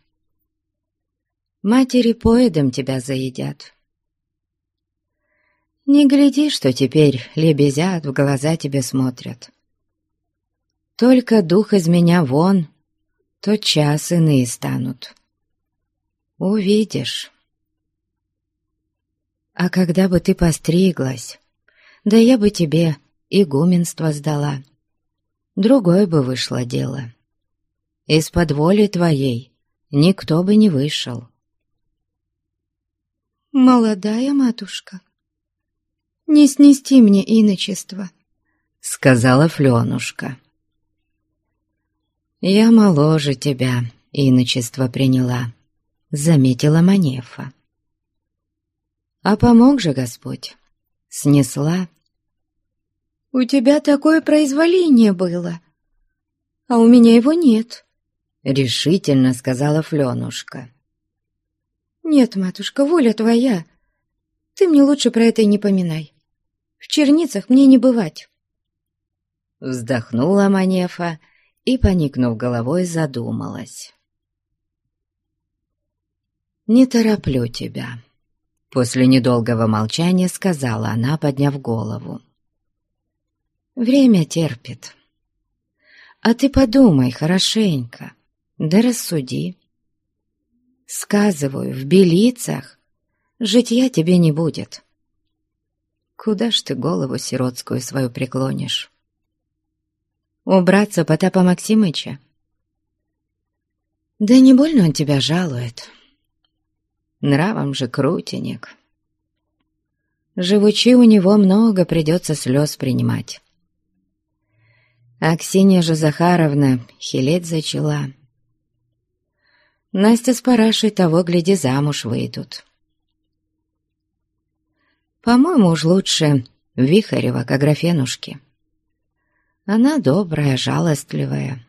Матери поедом тебя заедят. Не гляди, что теперь лебезят, в глаза тебе смотрят. Только дух из меня вон, то час иные станут. Увидишь. А когда бы ты постриглась, да я бы тебе игуменство сдала. Другое бы вышло дело. Из-под воли твоей никто бы не вышел. «Молодая матушка, не снести мне иночество», — сказала Фленушка. «Я моложе тебя иночество приняла», — заметила Манефа. «А помог же Господь, снесла». «У тебя такое произволение было, а у меня его нет», — решительно сказала Фленушка. «Нет, матушка, воля твоя. Ты мне лучше про это и не поминай. В черницах мне не бывать». Вздохнула Манефа и, поникнув головой, задумалась. «Не тороплю тебя», — после недолгого молчания сказала она, подняв голову. «Время терпит. А ты подумай хорошенько, да рассуди. Сказываю, в белицах житья тебе не будет. Куда ж ты голову сиротскую свою преклонишь? Убраться Потапа Максимыча? Да не больно он тебя жалует. Нравом же крутенек. Живучи у него много придется слез принимать. Аксинья же Захаровна хилеть зачала. Настя с Парашей того, гляди, замуж выйдут. По-моему, уж лучше Вихарева к Аграфенушке. Она добрая, жалостливая.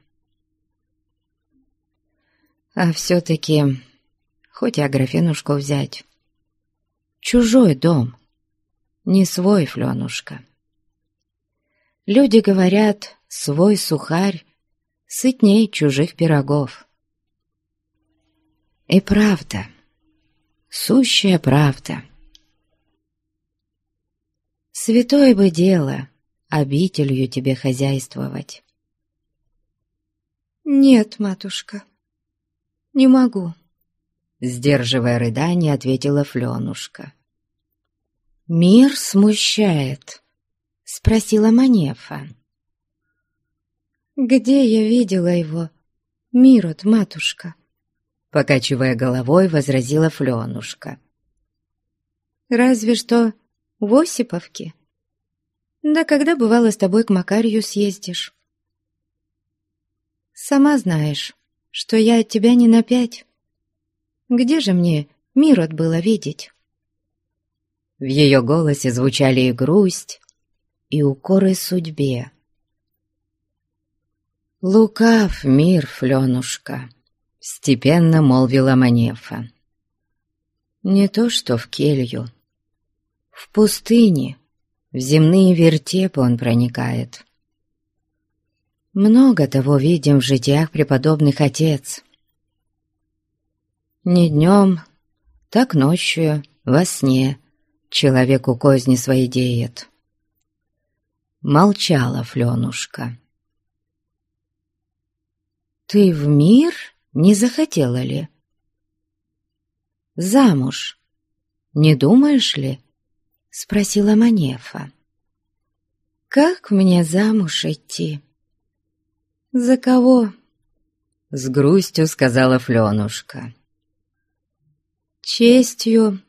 А все-таки, хоть и Аграфенушку взять, чужой дом, не свой, Фленушка. Люди говорят, свой сухарь сытней чужих пирогов. И правда, сущая правда. Святое бы дело обителью тебе хозяйствовать. «Нет, матушка, не могу», — сдерживая рыдание, ответила Фленушка. «Мир смущает», — спросила Манефа. «Где я видела его, Мирот, матушка?» Покачивая головой, возразила Фленушка. «Разве что в Осиповке. Да когда бывало с тобой к Макарью съездишь? Сама знаешь, что я от тебя не на пять. Где же мне Мирот было видеть?» В ее голосе звучали и грусть, и укоры судьбе. «Лукав мир, Фленушка!» Степенно молвила Манефа. Не то что в келью. В пустыне, в земные вертепы он проникает. Много того видим в житиях преподобных отец. Не днем, так ночью, во сне человеку козни свои деет. Молчала Фленушка. «Ты в мир?» не захотела ли? Замуж, не думаешь ли? Спросила Манефа. Как мне замуж идти? За кого? С грустью сказала Фленушка. Честью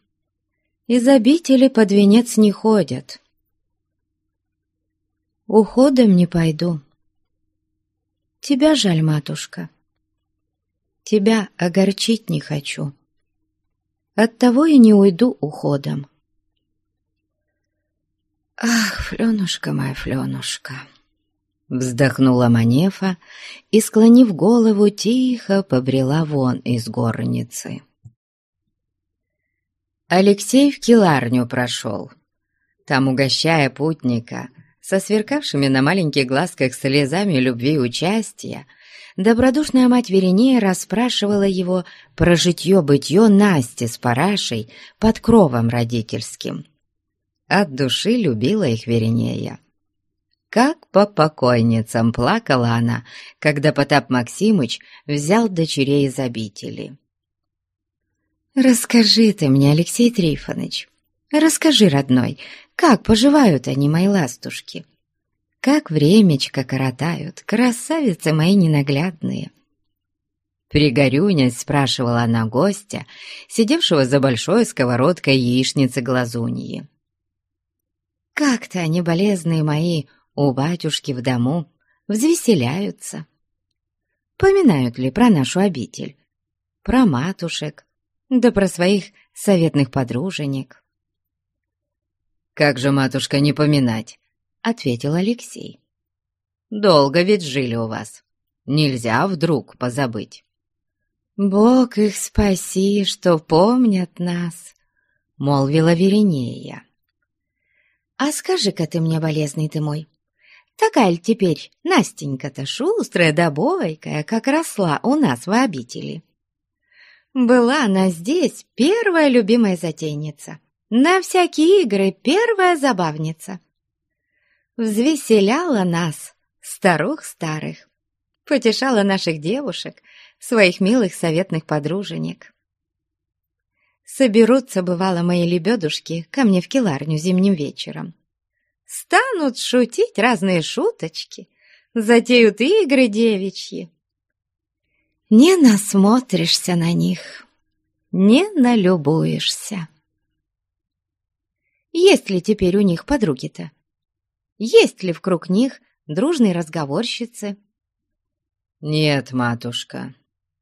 из обители под венец не ходят. Уходом не пойду. Тебя жаль, матушка. Тебя огорчить не хочу. Оттого и не уйду уходом. Ах, Фленушка моя, Фленушка! Вздохнула Манефа и, склонив голову, тихо побрела вон из горницы. Алексей в келарню прошел. Там, угощая путника, со сверкавшими на маленьких глазках слезами любви и участия, добродушная мать Веринея расспрашивала его про житье-бытье Насти с Парашей под кровом родительским. От души любила их Веринея. Как по покойницам плакала она, когда Потап Максимыч взял дочерей из обители. «Расскажи ты мне, Алексей Трифонович, Расскажи, родной, как поживают они, мои ластушки? Как времечко коротают, красавицы мои ненаглядные!» Пригорюнясь, спрашивала она гостя, сидевшего за большой сковородкой яичницы глазуньи. «Как-то они, болезные мои, у батюшки в дому, взвеселяются. Поминают ли про нашу обитель, про матушек, да про своих советных подруженек?» «Как же, матушка, не поминать?» — ответил Алексей. «Долго ведь жили у вас. Нельзя вдруг позабыть». «Бог их спаси, что помнят нас», — молвила Веринея. «А скажи-ка ты мне, болезный ты мой, такая ли теперь Настенька-то шустрая да бойкая, как росла у нас в обители?» Была она здесь первая любимая затейница, на всякие игры первая забавница. Взвеселяла нас, старух старых, потешала наших девушек, своих милых советных подруженек. Соберутся, бывало, мои лебедушки ко мне в келарню зимним вечером. Станут шутить разные шуточки, затеют игры девичьи. Не насмотришься на них, не налюбуешься. Есть ли теперь у них подруги-то? Есть ли вкруг них дружные разговорщицы? Нет, матушка,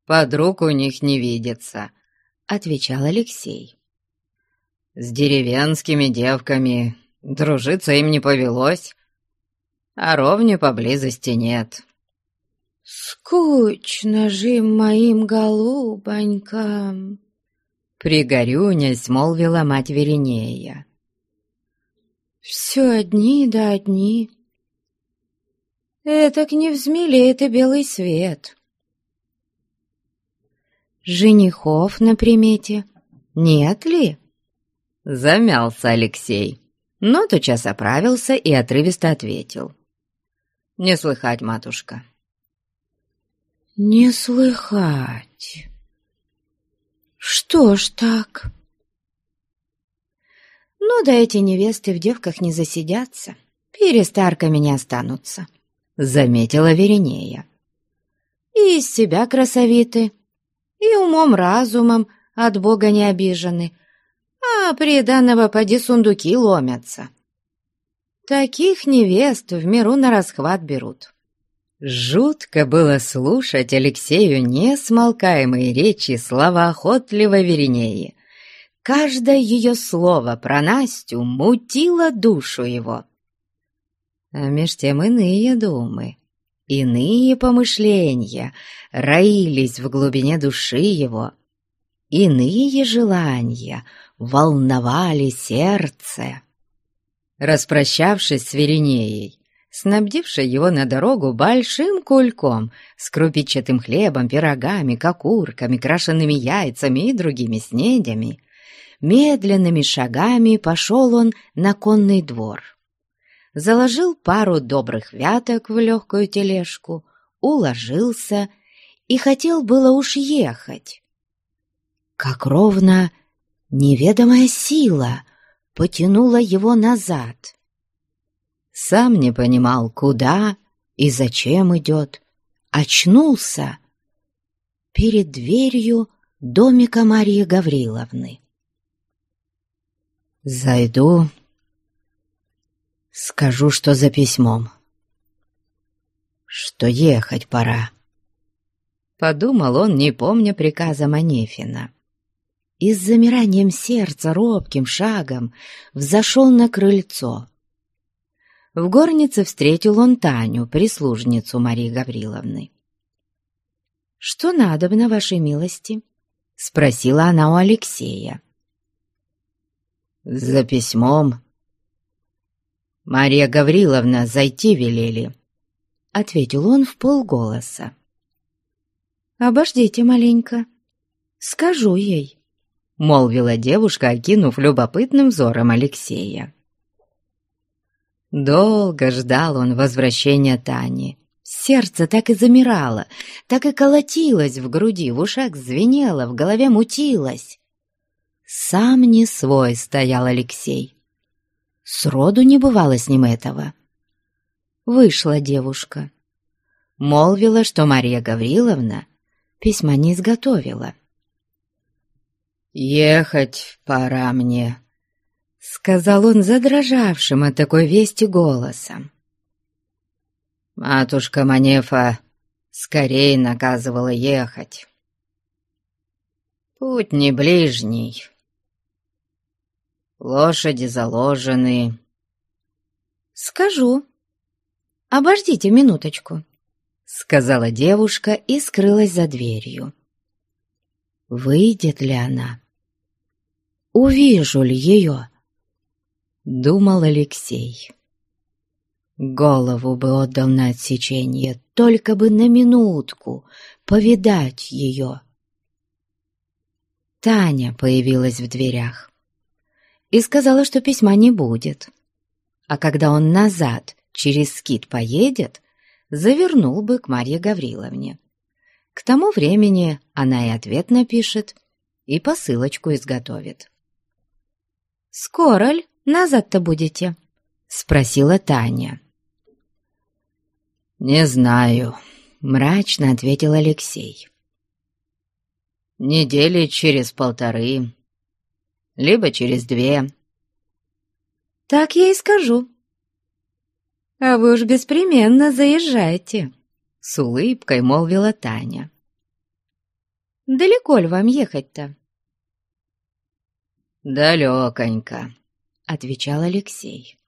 подруг у них не видится», — отвечал Алексей. «С деревенскими девками дружиться им не повелось, а ровни поблизости нет». «Скучно же моим голубонькам!» Пригорюнясь, молвила мать Веринея. «Все одни да одни. Этак не взмелеет и белый свет» женихов на примете нет ли?» Замялся Алексей, но тотчас оправился и отрывисто ответил. «Не слыхать, матушка». «Не слыхать. Что ж так?» «Ну да эти невесты в девках не засидятся, перестарками не останутся», — заметила Веринея. «И из себя красовиты, и умом-разумом от Бога не обижены, а приданного поди сундуки ломятся. Таких невест в миру на расхват берут. Жутко было слушать Алексею несмолкаемые речи слова охотливо Веринеи. Каждое ее слово про Настю мутило душу его. А меж тем иные думы Иные помышления роились в глубине души его, иные желания волновали сердце. Распрощавшись с Веринеей, снабдившей его на дорогу большим кульком с крупичатым хлебом, пирогами, кокурками, крашенными яйцами и другими снедями, медленными шагами пошел он на конный двор заложил пару добрых вяток в легкую тележку, уложился и хотел было уж ехать. Как ровно неведомая сила потянула его назад. Сам не понимал, куда и зачем идет. Очнулся перед дверью домика Марии Гавриловны. «Зайду Скажу, что за письмом. Что ехать пора. Подумал он, не помня приказа Манефина. И с замиранием сердца робким шагом взошел на крыльцо. В горнице встретил он Таню, прислужницу Марии Гавриловны. «Что надобно, вашей милости?» — спросила она у Алексея. «За письмом «Мария Гавриловна, зайти велели», — ответил он в полголоса. «Обождите маленько, скажу ей», — молвила девушка, окинув любопытным взором Алексея. Долго ждал он возвращения Тани. Сердце так и замирало, так и колотилось в груди, в ушах звенело, в голове мутилось. Сам не свой стоял Алексей. Сроду не бывало с ним этого. Вышла девушка. Молвила, что Мария Гавриловна письма не изготовила. «Ехать пора мне», — сказал он задрожавшим от такой вести голосом. Матушка Манефа скорее наказывала ехать. Путь не ближний. Лошади заложены. «Скажу. Обождите минуточку», — сказала девушка и скрылась за дверью. «Выйдет ли она? Увижу ли ее?» — думал Алексей. Голову бы отдал на отсечение, только бы на минутку повидать ее. Таня появилась в дверях и сказала, что письма не будет. А когда он назад через скит поедет, завернул бы к Марье Гавриловне. К тому времени она и ответ напишет, и посылочку изготовит. «Скоро ль назад-то будете?» — спросила Таня. «Не знаю», — мрачно ответил Алексей. «Недели через полторы, либо через две». «Так я и скажу». «А вы уж беспременно заезжайте», — с улыбкой молвила Таня. «Далеко ли вам ехать-то?» «Далеконько», — отвечал Алексей.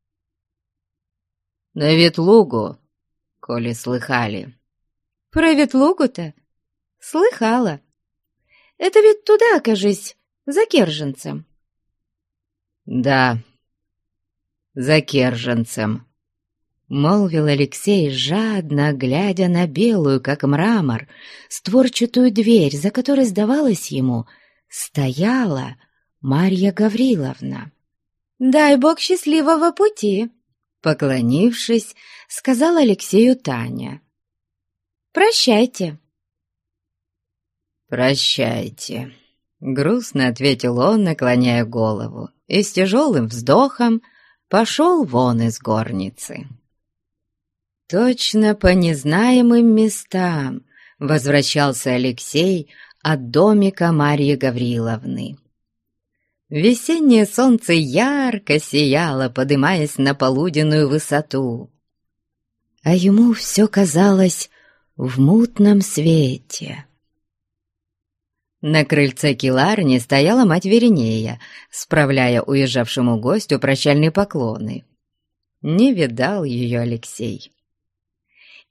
«На Ветлугу коли слыхали». «Про Ветлугу-то? Слыхала. Это ведь туда, окажись, за Керженцем». «Да, за Керженцем», — молвил Алексей, жадно глядя на белую, как мрамор, створчатую дверь, за которой, сдавалось ему, стояла Марья Гавриловна. «Дай бог счастливого пути!» Поклонившись, сказал Алексею Таня. «Прощайте». «Прощайте», — грустно ответил он, наклоняя голову, и с тяжелым вздохом пошел вон из горницы. Точно по незнаемым местам возвращался Алексей от домика Марьи Гавриловны. Весеннее солнце ярко сияло, подымаясь на полуденную высоту. А ему все казалось в мутном свете. На крыльце Киларни стояла мать Веринея, справляя уезжавшему гостю прощальные поклоны. Не видал ее Алексей.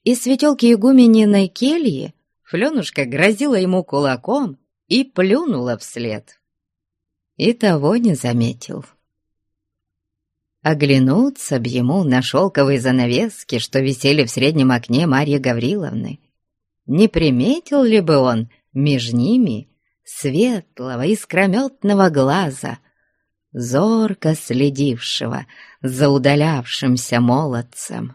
Из светелки игумениной кельи Фленушка грозила ему кулаком и плюнула вслед и того не заметил. Оглянуться б ему на шелковые занавески, что висели в среднем окне Марьи Гавриловны. Не приметил ли бы он между ними светлого искрометного глаза, зорко следившего за удалявшимся молодцем?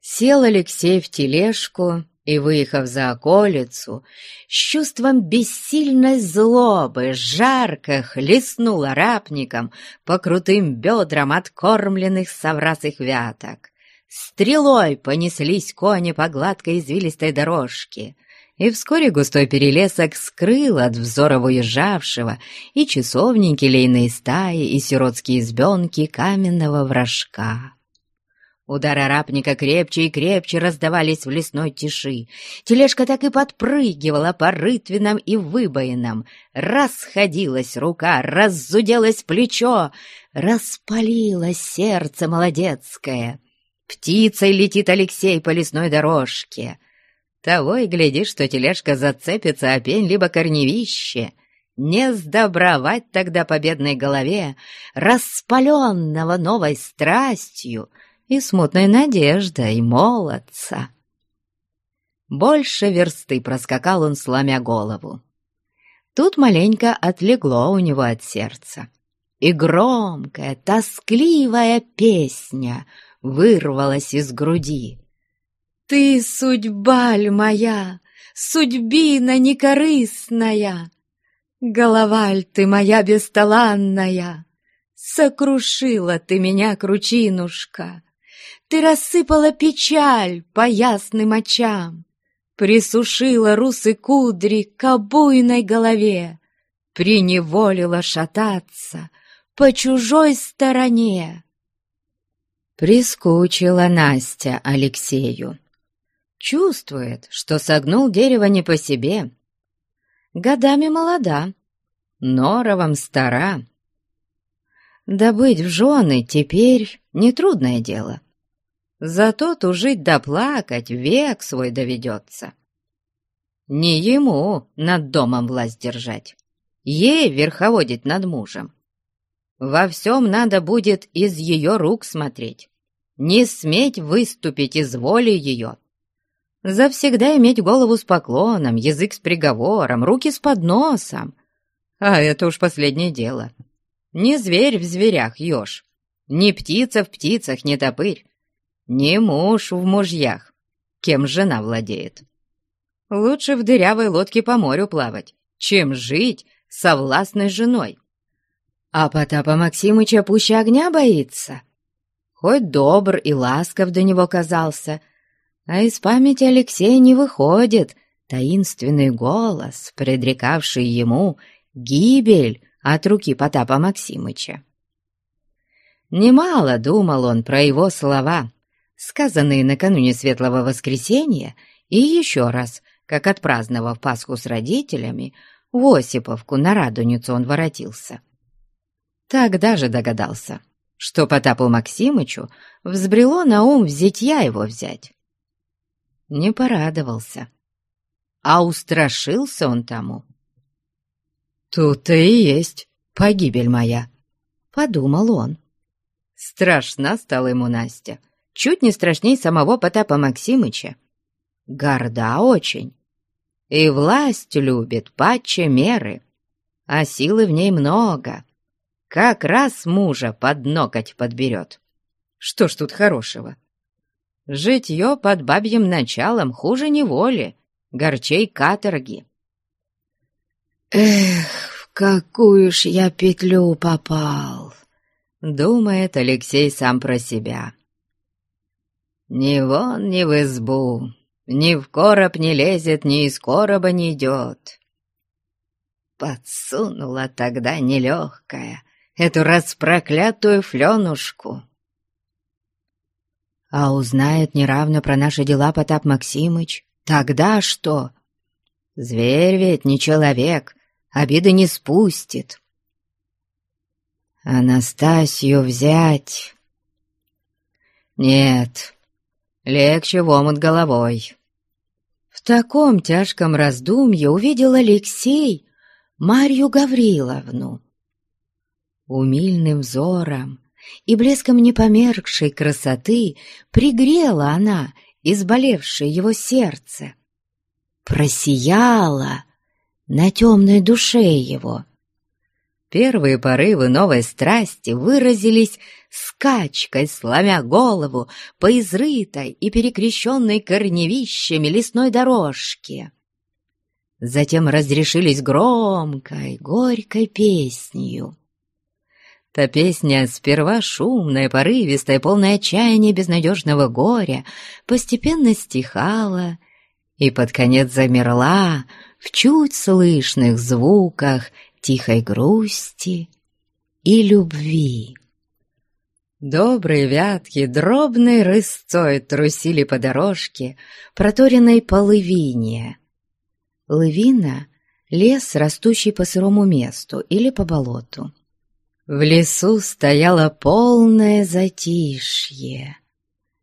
Сел Алексей в тележку и, выехав за околицу, с чувством бессильной злобы жарко хлестнул арапником по крутым бедрам откормленных соврасых вяток. Стрелой понеслись кони по гладкой извилистой дорожке, и вскоре густой перелесок скрыл от взора уезжавшего и часовники лейные стаи, и сиротские избенки каменного вражка. Удары арапника крепче и крепче раздавались в лесной тиши. Тележка так и подпрыгивала по рытвинам и выбоинам. Расходилась рука, раззуделось плечо, распалилось сердце молодецкое. Птицей летит Алексей по лесной дорожке. Того и гляди, что тележка зацепится о пень либо корневище. Не сдобровать тогда по бедной голове, распаленного новой страстью — и смутной надеждой молодца. Больше версты проскакал он, сломя голову. Тут маленько отлегло у него от сердца, и громкая, тоскливая песня вырвалась из груди. «Ты, судьба ль моя, судьбина некорыстная, Головаль ты моя бесталанная, Сокрушила ты меня, кручинушка, Ты рассыпала печаль по ясным очам, Присушила русы кудри к буйной голове, Приневолила шататься по чужой стороне. Прискучила Настя Алексею. Чувствует, что согнул дерево не по себе. Годами молода, норовом стара. Да быть в жены теперь нетрудное дело. Зато тужить да плакать век свой доведется. Не ему над домом власть держать, ей верховодить над мужем. Во всем надо будет из ее рук смотреть, не сметь выступить из воли ее. Завсегда иметь голову с поклоном, язык с приговором, руки с подносом. А это уж последнее дело. Не зверь в зверях еж, не птица в птицах, не топырь, не муж в мужьях, кем жена владеет. Лучше в дырявой лодке по морю плавать, чем жить со властной женой. А Потапа Максимыча пуще огня боится. Хоть добр и ласков до него казался, а из памяти Алексея не выходит таинственный голос, предрекавший ему гибель от руки Потапа Максимыча. Немало думал он про его слова, сказанные накануне Светлого Воскресенья, и еще раз, как отпраздновав Пасху с родителями, в Осиповку на Радуницу он воротился. Тогда же догадался, что Потапу Максимычу взбрело на ум взятья его взять. Не порадовался, а устрашился он тому. «Тут-то и есть погибель моя», — подумал он. Страшна стала ему Настя, чуть не страшней самого Потапа Максимыча. Горда очень, и власть любит паче меры, а силы в ней много как раз мужа под ноготь подберет. Что ж тут хорошего? Житье под бабьим началом хуже неволи, горчей каторги. «Эх, в какую ж я петлю попал!» — думает Алексей сам про себя. «Ни вон, ни в избу, ни в короб не лезет, ни из короба не идет». Подсунула тогда нелегкая, эту распроклятую Фленушку. А узнает неравно про наши дела Потап Максимыч, тогда что? Зверь ведь не человек, обиды не спустит. Анастасию взять... Нет, легче в омут головой. В таком тяжком раздумье увидел Алексей Марью Гавриловну умильным взором и блеском непомеркшей красоты пригрела она изболевшее его сердце. Просияла на темной душе его. Первые порывы новой страсти выразились скачкой, сломя голову по изрытой и перекрещенной корневищами лесной дорожке. Затем разрешились громкой, горькой песнью. Та песня, сперва шумная, порывистая, полная отчаяния безнадежного горя, постепенно стихала и под конец замерла в чуть слышных звуках тихой грусти и любви. Добрые вятки дробной рысцой трусили по дорожке, проторенной по лывине. Лывина — лес, растущий по сырому месту или по болоту. В лесу стояло полное затишье.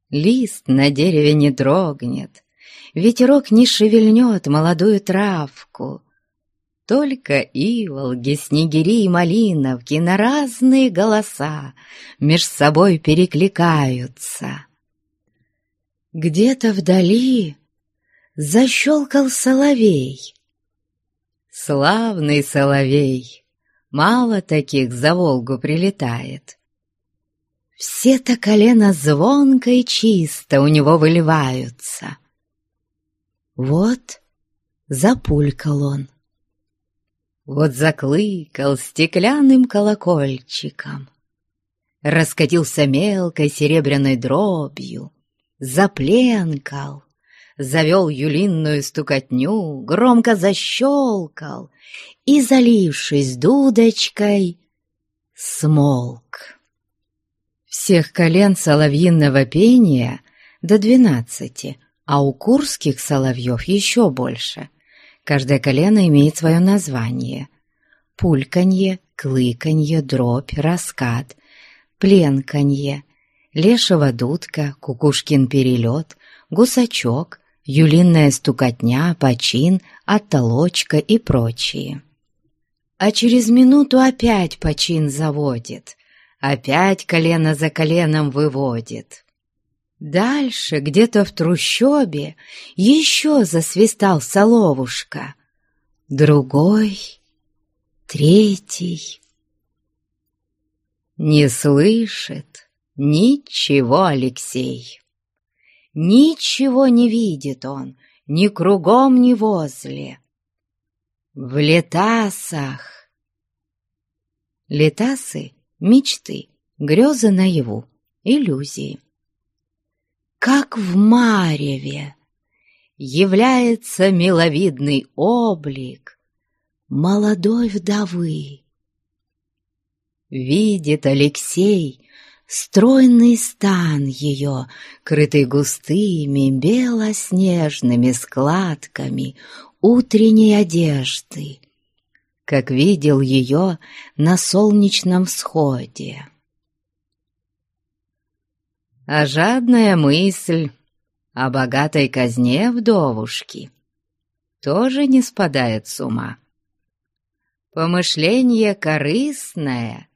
Лист на дереве не дрогнет, ветерок не шевельнет молодую травку. Только иволги, снегири и малиновки на разные голоса меж собой перекликаются. Где-то вдали защелкал соловей. Славный соловей! Мало таких за Волгу прилетает. Все-то колено звонко и чисто у него выливаются. Вот запулькал он. Вот заклыкал стеклянным колокольчиком, Раскатился мелкой серебряной дробью, Запленкал, завел юлинную стукотню, Громко защелкал. И, залившись дудочкой, смолк. Всех колен соловьиного пения до двенадцати, а у курских соловьев еще больше. Каждое колено имеет свое название. Пульканье, клыканье, дробь, раскат, пленканье, лешего дудка, кукушкин перелет, гусачок, юлинная стукотня, почин, оттолочка и прочие. А через минуту опять почин заводит, опять колено за коленом выводит. Дальше, где-то в трущобе, еще засвистал соловушка. Другой, третий. Не слышит ничего Алексей. Ничего не видит он, ни кругом, ни возле. В летасах. Летасы — мечты, грезы наяву, иллюзии как в мареве, является миловидный облик молодой вдовы. Видит Алексей стройный стан ее, крытый густыми белоснежными складками утренней одежды, как видел ее на солнечном всходе. А жадная мысль о богатой казне вдовушки тоже не спадает с ума. Помышление корыстное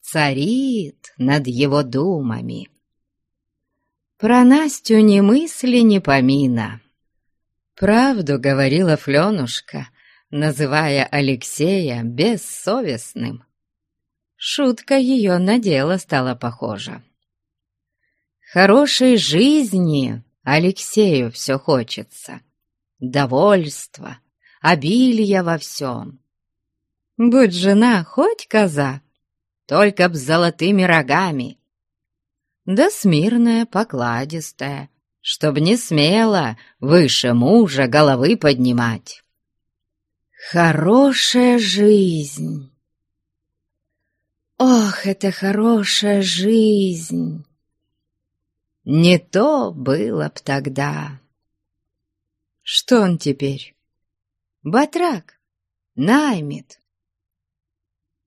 царит над его думами. Про Настю ни мысли, ни помина. Правду говорила Фленушка, называя Алексея бессовестным. Шутка ее на дело стала похожа. Хорошей жизни Алексею все хочется. Довольства, обилия во всем. Будь жена хоть коза, только б с золотыми рогами. Да смирная, покладистая, чтоб не смело выше мужа головы поднимать. Хорошая жизнь! Ох, это хорошая жизнь! Не то было б тогда. Что он теперь? Батрак, наймет.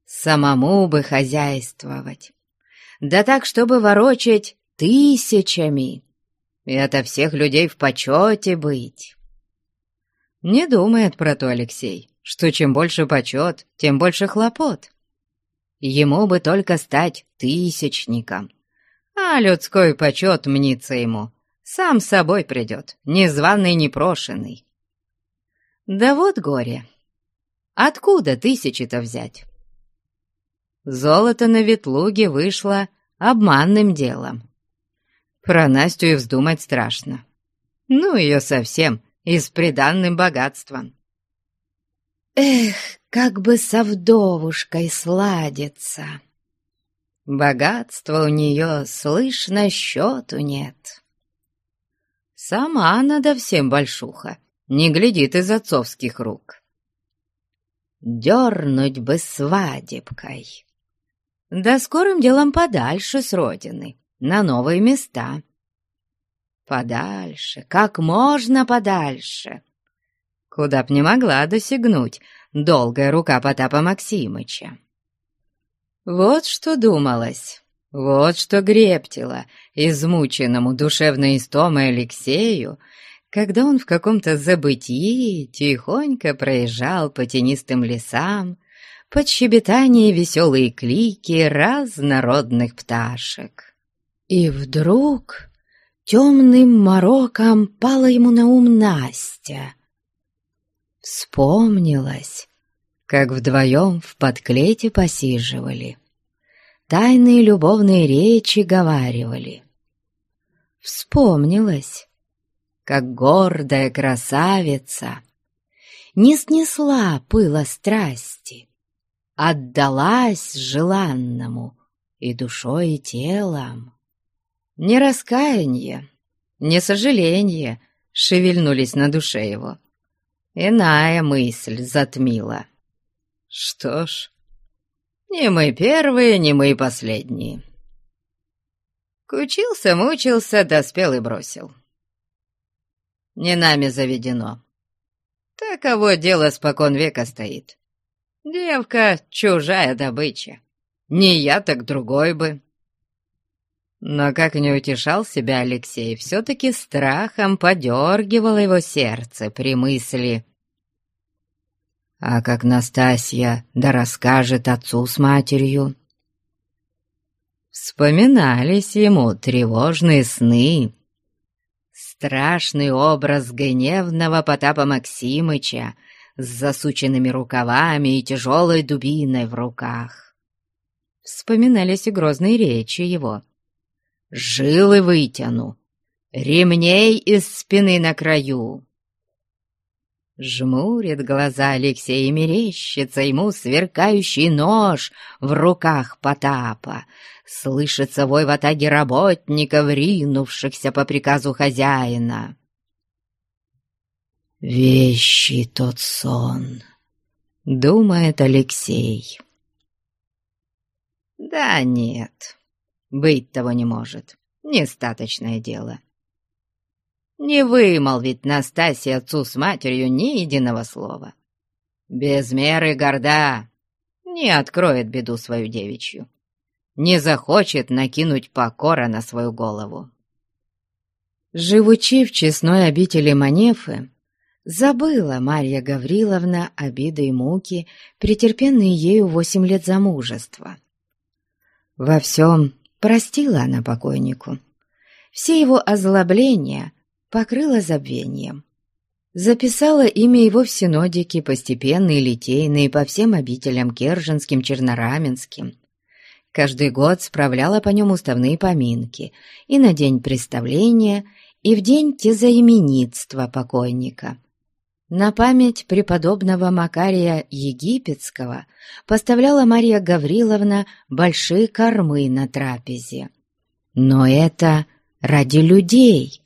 Самому бы хозяйствовать. Да так, чтобы ворочать тысячами. И ото всех людей в почете быть. Не думает про то Алексей, что чем больше почет, тем больше хлопот. Ему бы только стать тысячником, а людской почет мнится ему. Сам собой придет, незваный, непрошенный. Да вот горе. Откуда тысячи-то взять? Золото на Ветлуге вышло обманным делом. Про Настю и вздумать страшно. Ну, ее совсем и с приданным богатством. Эх, как бы со вдовушкой сладится. Богатства у нее, слышно, счету нет. Сама она да всем большуха, не глядит из отцовских рук. Дернуть бы свадебкой. Да скорым делом подальше с родины, на новые места. Подальше, как можно подальше. Куда б не могла досягнуть долгая рука Потапа Максимыча. Вот что думалось, вот что грептило измученному душевной истомой Алексею, когда он в каком-то забытии тихонько проезжал по тенистым лесам под щебетание веселые клики разнородных пташек. И вдруг темным мороком пала ему на ум Настя. Вспомнилось, как вдвоем в подклете посиживали, тайные любовные речи говаривали. Вспомнилось, как гордая красавица не снесла пыла страсти, отдалась желанному и душой, и телом. Ни раскаяние, ни сожаление шевельнулись на душе его. Иная мысль затмила. Что ж, не мы первые, не мы последние. Кучился, мучился, доспел и бросил. Не нами заведено. Таково дело спокон века стоит. Девка — чужая добыча. Не я, так другой бы. Но как не утешал себя Алексей, все-таки страхом подергивало его сердце при мысли. А как Настасья да расскажет отцу с матерью? Вспоминались ему тревожные сны, страшный образ гневного Потапа Максимыча с засученными рукавами и тяжелой дубиной в руках. Вспоминались и грозные речи его — жилы вытяну, ремней из спины на краю. Жмурит глаза Алексей и мерещится ему сверкающий нож в руках Потапа. Слышится вой в атаге работников, ринувшихся по приказу хозяина. «Вещи тот сон», — думает Алексей. «Да нет, быть того не может. Нестаточное дело. Не вымолвит Настасья отцу с матерью ни единого слова. Без меры горда, не откроет беду свою девичью, не захочет накинуть покора на свою голову. Живучи в честной обители Манефы, забыла Марья Гавриловна обиды и муки, претерпенные ею восемь лет замужества. Во всем Простила она покойнику. Все его озлобления покрыла забвением. Записала имя его в синодике постепенно и литейно по всем обителям Керженским, Чернораменским. Каждый год справляла по нем уставные поминки и на день представления, и в день тезаименитства покойника. На память преподобного Макария Египетского поставляла Марья Гавриловна большие кормы на трапезе. Но это ради людей,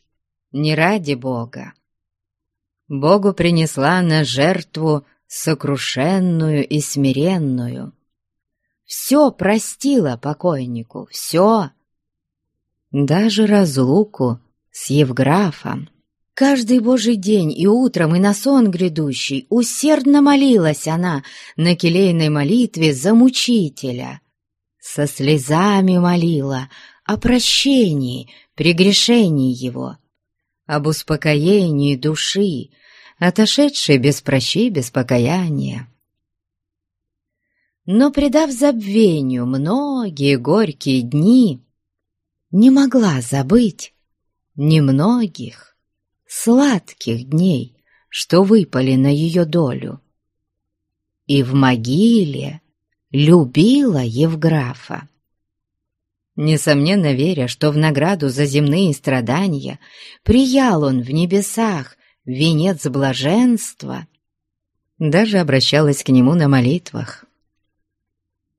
не ради Бога. Богу принесла на жертву сокрушенную и смиренную. Все простила покойнику, все, даже разлуку с Евграфом. Каждый божий день и утром, и на сон грядущий усердно молилась она на келейной молитве за мучителя. Со слезами молила о прощении прегрешений его, об успокоении души, отошедшей без прощи, без покаяния. Но, предав забвению многие горькие дни, не могла забыть немногих сладких дней, что выпали на ее долю. И в могиле любила Евграфа. Несомненно веря, что в награду за земные страдания приял он в небесах венец блаженства, даже обращалась к нему на молитвах.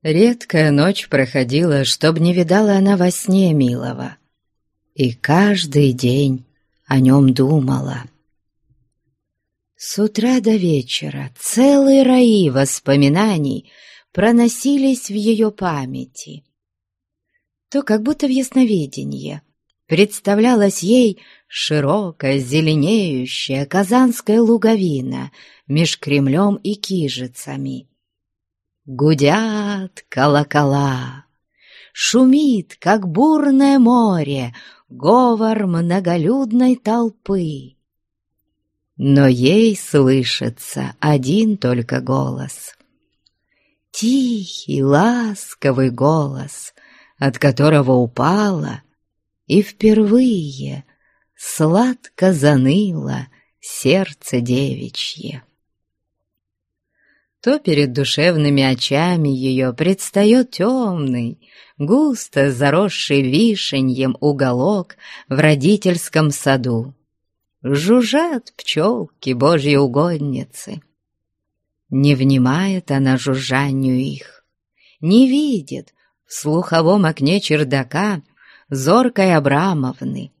Редкая ночь проходила, чтоб не видала она во сне милого, и каждый день о нем думала. С утра до вечера целые раи воспоминаний проносились в ее памяти. То как будто в ясновидении представлялась ей широкая, зеленеющая казанская луговина меж Кремлем и Кижицами. Гудят колокола, шумит, как бурное море, говор многолюдной толпы. Но ей слышится один только голос. Тихий, ласковый голос, от которого упала и впервые сладко заныло сердце девичье. То перед душевными очами ее предстает темный, густо заросший вишеньем уголок в родительском саду. Жужжат пчелки божьи угодницы. Не внимает она жужжанию их, не видит в слуховом окне чердака зоркой Абрамовны.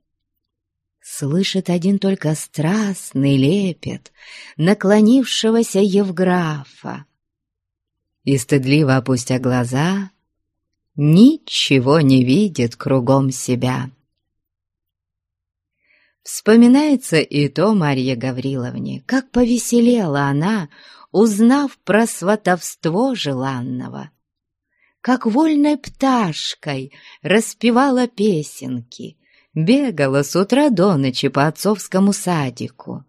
Слышит один только страстный лепет наклонившегося Евграфа. И стыдливо опустя глаза, ничего не видит кругом себя. Вспоминается и то Марье Гавриловне, как повеселела она, узнав про сватовство желанного, как вольной пташкой распевала песенки, бегала с утра до ночи по отцовскому садику.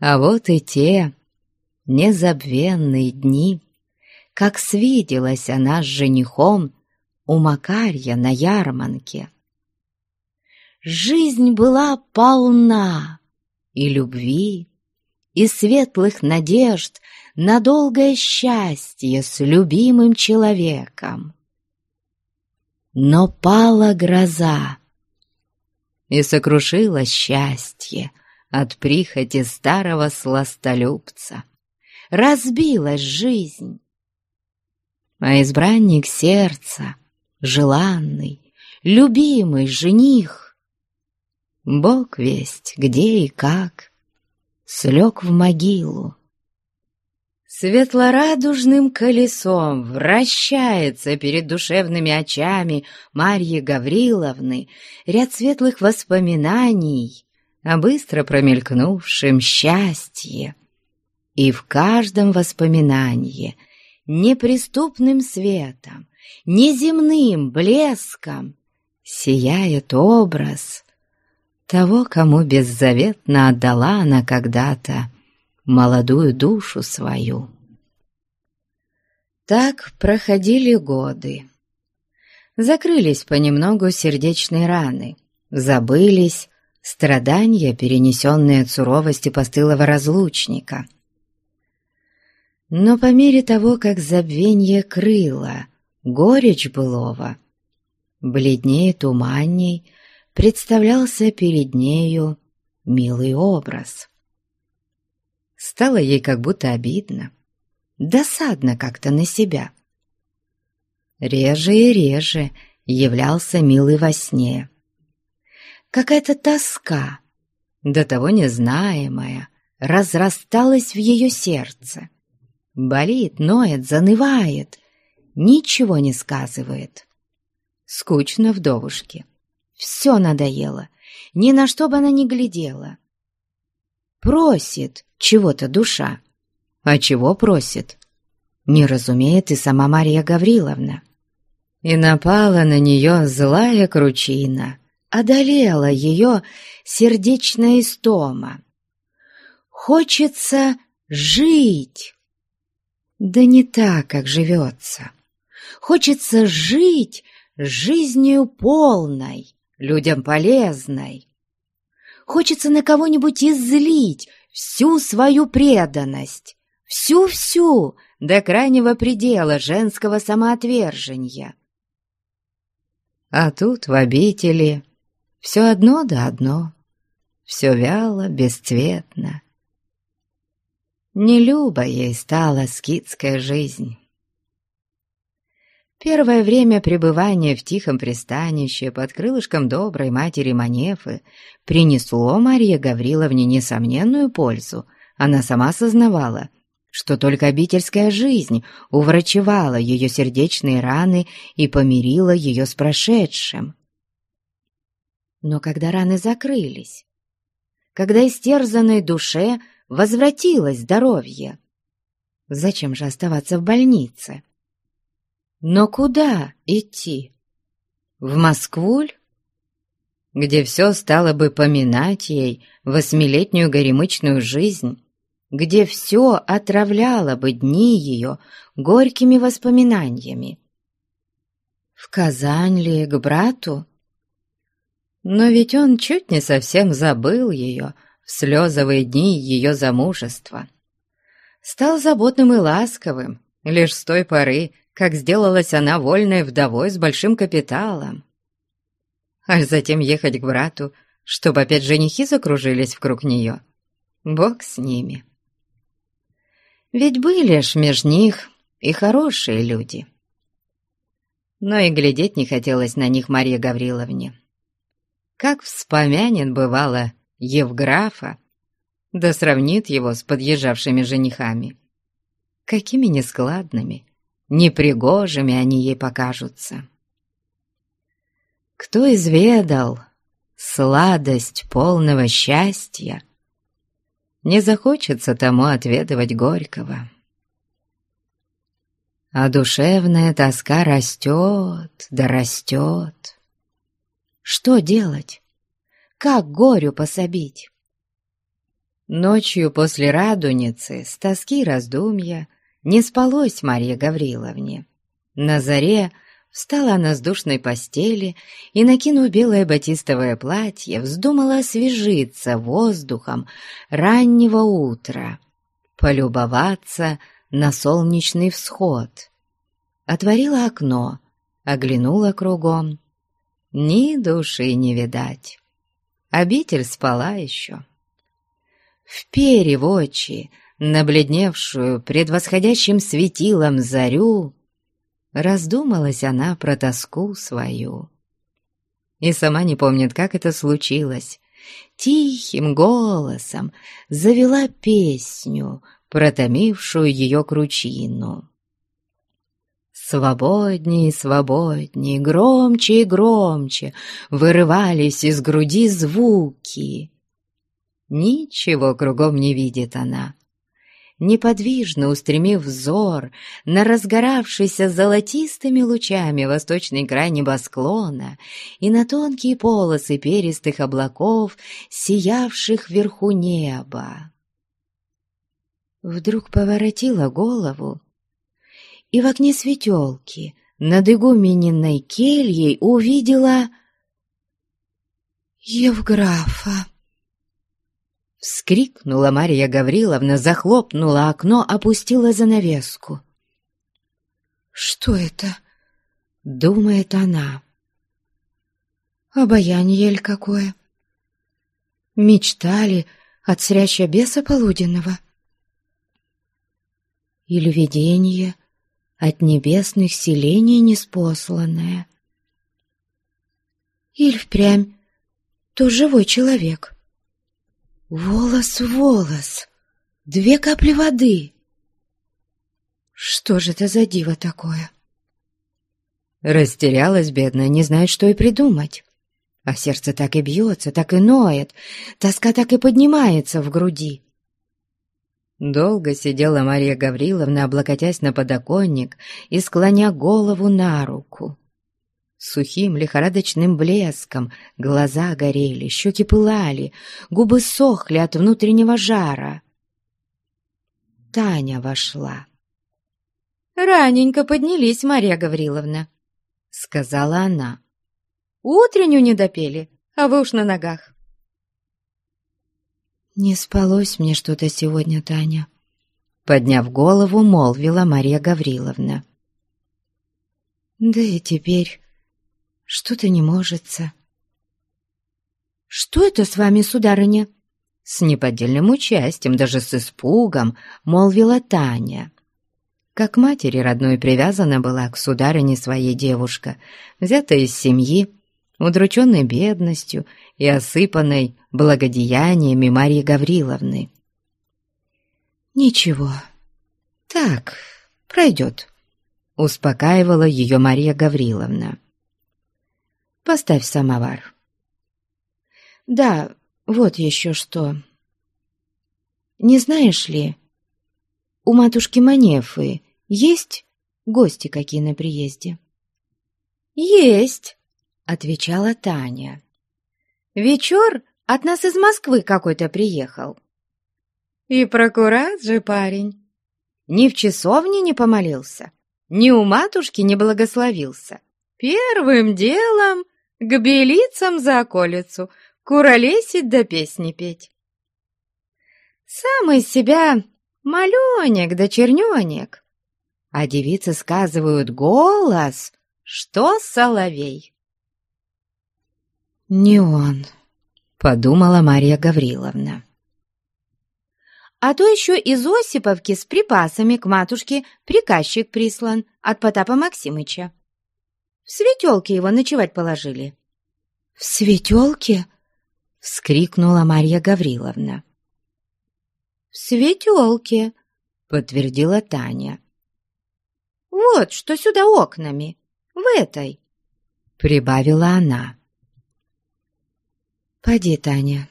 А вот и те незабвенные дни, как свиделась она с женихом у Макарья на ярманке. Жизнь была полна и любви, и светлых надежд на долгое счастье с любимым человеком. Но пала гроза, и сокрушило счастье от прихоти старого сластолюбца. Разбилась жизнь, а избранник сердца, желанный, любимый жених, Бог весть, где и как, слег в могилу. Светлорадужным колесом вращается перед душевными очами Марьи Гавриловны ряд светлых воспоминаний о быстро промелькнувшем счастье. И в каждом воспоминании неприступным светом, неземным блеском сияет образ того, кому беззаветно отдала она когда-то молодую душу свою. Так проходили годы. Закрылись понемногу сердечные раны, забылись страдания, перенесенные от суровости постылого разлучника — но по мере того, как забвенье крыло, горечь былого, бледнее туманней представлялся перед нею милый образ. Стало ей как будто обидно, досадно как-то на себя. Реже и реже являлся милый во сне. Какая-то тоска, до того незнаемая, разрасталась в ее сердце. Болит, ноет, занывает, ничего не сказывает. Скучно вдовушке. Все надоело, ни на что бы она не глядела. Просит чего-то душа. А чего просит? Не разумеет и сама Мария Гавриловна. И напала на нее злая кручина, одолела ее сердечная истома. Хочется жить, да не так, как живется. Хочется жить жизнью полной, людям полезной. Хочется на кого-нибудь излить всю свою преданность, всю-всю, до крайнего предела женского самоотвержения. А тут в обители все одно да одно, все вяло, бесцветно, не люба ей стала скитская жизнь. Первое время пребывания в тихом пристанище под крылышком доброй матери Манефы принесло Марье Гавриловне несомненную пользу. Она сама сознавала, что только обительская жизнь уврачевала ее сердечные раны и помирила ее с прошедшим. Но когда раны закрылись, когда истерзанной душе – возвратилось здоровье. Зачем же оставаться в больнице? Но куда идти? В Москву? Где все стало бы поминать ей восьмилетнюю горемычную жизнь, где все отравляло бы дни ее горькими воспоминаниями. В Казань ли к брату? Но ведь он чуть не совсем забыл ее, в слезовые дни ее замужества. Стал заботным и ласковым лишь с той поры, как сделалась она вольной вдовой с большим капиталом. А затем ехать к брату, чтобы опять женихи закружились вокруг нее. Бог с ними. Ведь были ж меж них и хорошие люди. Но и глядеть не хотелось на них Марье Гавриловне. Как вспомянет, бывало, Евграфа, да сравнит его с подъезжавшими женихами. Какими нескладными, непригожими они ей покажутся. Кто изведал сладость полного счастья, не захочется тому отведывать горького. А душевная тоска растет, да растет. Что делать? Как горю пособить? Ночью после радуницы с тоски раздумья не спалось Марье Гавриловне. На заре Встала она с душной постели и, накинув белое батистовое платье, вздумала освежиться воздухом раннего утра, полюбоваться на солнечный всход. Отворила окно, оглянула кругом. Ни души не видать. Обитель спала еще. Вперев очи, набледневшую предвосходящим светилом зарю, Раздумалась она про тоску свою. И сама не помнит, как это случилось. Тихим голосом завела песню, протомившую ее кручину. Свободнее, свободнее, громче и громче вырывались из груди звуки. Ничего кругом не видит она неподвижно устремив взор на разгоравшийся золотистыми лучами восточный край небосклона и на тонкие полосы перистых облаков, сиявших вверху неба. Вдруг поворотила голову и в окне светелки над игумениной кельей увидела Евграфа. Вскрикнула Марья Гавриловна, захлопнула окно, опустила занавеску. «Что это?» — думает она. «Обаяние какое? Мечтали от сряща беса полуденного? Или видение от небесных селений неспосланное? Или впрямь то живой человек?» Волос волос, две капли воды. Что же это за диво такое? Растерялась бедная, не знает, что и придумать. А сердце так и бьется, так и ноет, тоска так и поднимается в груди. Долго сидела Мария Гавриловна, облокотясь на подоконник и склоня голову на руку сухим лихорадочным блеском, глаза горели, щеки пылали, губы сохли от внутреннего жара. Таня вошла. «Раненько поднялись, Марья Гавриловна», — сказала она. «Утреннюю не допели, а вы уж на ногах». «Не спалось мне что-то сегодня, Таня», — подняв голову, молвила Марья Гавриловна. «Да и теперь что-то не можется. «Что это с вами, сударыня?» С неподдельным участием, даже с испугом, молвила Таня. Как матери родной привязана была к сударыне своей девушка, взятая из семьи, удрученной бедностью и осыпанной благодеяниями Марьи Гавриловны. «Ничего, так, пройдет», — успокаивала ее Мария Гавриловна. Поставь самовар. Да, вот еще что. Не знаешь ли, у матушки Манефы есть гости какие на приезде? Есть, отвечала Таня. Вечер от нас из Москвы какой-то приехал. И прокурат же парень. Ни в часовне не помолился, ни у матушки не благословился. Первым делом к белицам за околицу, куролесить да песни петь. Сам из себя маленек да черненек, а девицы сказывают голос, что соловей. «Не он», — подумала Марья Гавриловна. А то еще из Осиповки с припасами к матушке приказчик прислан от Потапа Максимыча. В светелке его ночевать положили». «В светелке?» — вскрикнула Марья Гавриловна. «В светелке», — подтвердила Таня. «Вот, что сюда окнами, в этой», — прибавила она. «Поди, Таня,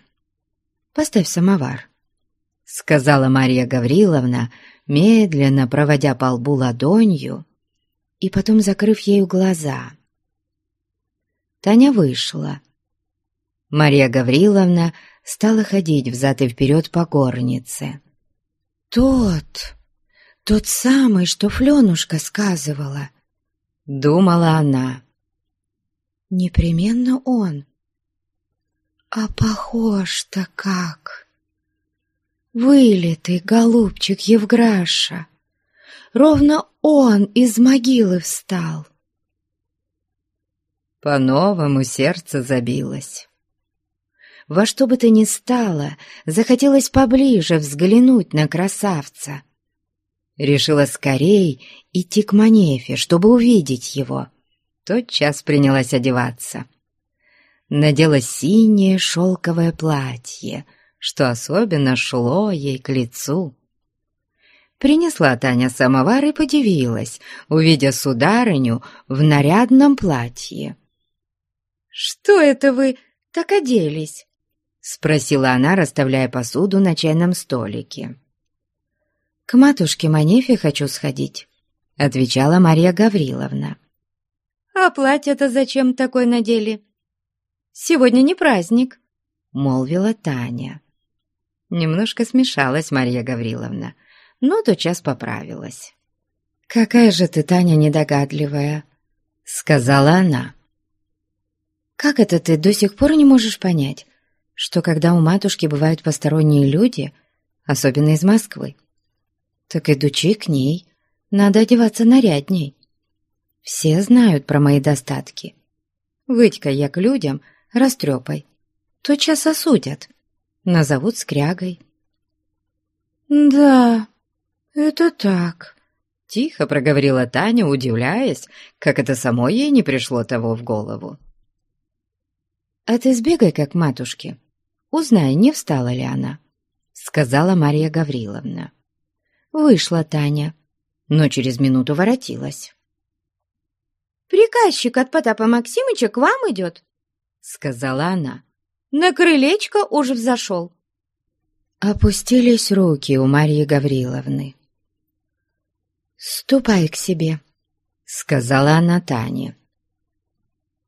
поставь самовар», — сказала Марья Гавриловна, медленно проводя по лбу ладонью и потом закрыв ею глаза. Таня вышла. Марья Гавриловна стала ходить взад и вперед по горнице. «Тот, тот самый, что Фленушка сказывала», — думала она. «Непременно он. А похож-то как! Вылитый голубчик Евграша! Ровно он из могилы встал!» По-новому сердце забилось. Во что бы то ни стало, захотелось поближе взглянуть на красавца. Решила скорей идти к Манефе, чтобы увидеть его. Тотчас принялась одеваться. Надела синее шелковое платье, что особенно шло ей к лицу. Принесла Таня самовар и подивилась, увидя сударыню в нарядном платье. «Что это вы так оделись?» — спросила она, расставляя посуду на чайном столике. «К матушке Манефе хочу сходить», — отвечала Марья Гавриловна. «А платье-то зачем такое надели? Сегодня не праздник», — молвила Таня. Немножко смешалась Марья Гавриловна, но тотчас поправилась. «Какая же ты, Таня, недогадливая», — сказала она. Как это ты до сих пор не можешь понять, что когда у матушки бывают посторонние люди, особенно из Москвы, так идучи к ней, надо одеваться нарядней. Все знают про мои достатки. Выйдь-ка я к людям растрепай, тотчас осудят, назовут скрягой. «Да, это так», — тихо проговорила Таня, удивляясь, как это самой ей не пришло того в голову. «А ты сбегай как матушке, узнай, не встала ли она», — сказала Марья Гавриловна. Вышла Таня, но через минуту воротилась. «Приказчик от Потапа Максимыча к вам идет», — сказала она. «На крылечко уж взошел». Опустились руки у Марьи Гавриловны. «Ступай к себе», — сказала она Тане.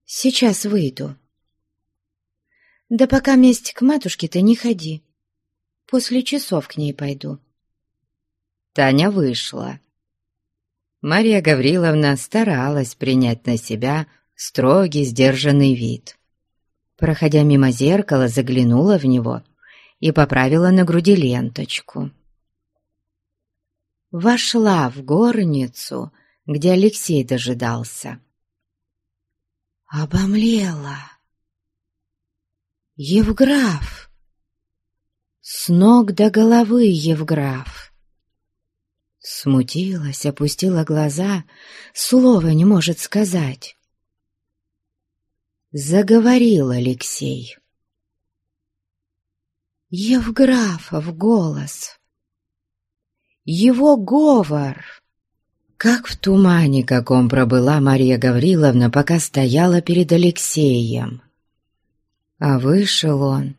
«Сейчас выйду». Да пока месть к матушке-то не ходи. После часов к ней пойду. Таня вышла. Мария Гавриловна старалась принять на себя строгий, сдержанный вид. Проходя мимо зеркала, заглянула в него и поправила на груди ленточку. Вошла в горницу, где Алексей дожидался. Обомлела. Евграф! С ног до головы Евграф! Смутилась, опустила глаза, слова не может сказать. Заговорил Алексей. Евграфов голос. Его говор. Как в тумане каком пробыла Мария Гавриловна, пока стояла перед Алексеем. А вышел он,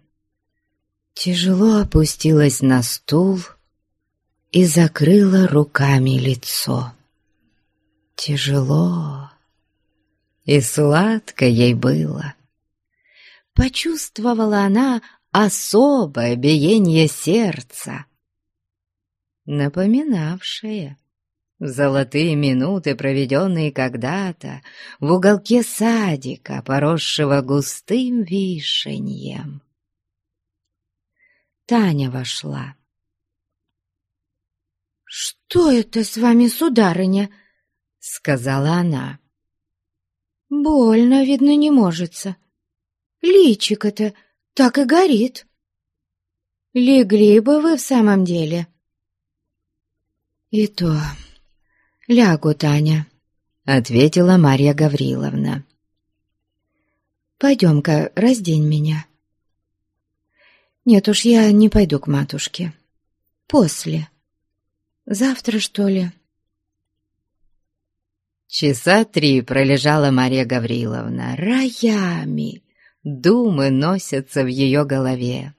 тяжело опустилась на стул и закрыла руками лицо. Тяжело и сладко ей было. Почувствовала она особое биение сердца, напоминавшее Золотые минуты, проведенные когда-то в уголке садика, поросшего густым вишеньем. Таня вошла. «Что это с вами, сударыня?» — сказала она. «Больно, видно, не можется. Личико-то так и горит. легли бы вы в самом деле. И то лягу, Таня, — ответила Марья Гавриловна. Пойдем-ка, раздень меня. Нет уж, я не пойду к матушке. После. Завтра, что ли? Часа три пролежала Мария Гавриловна роями. Думы носятся в ее голове.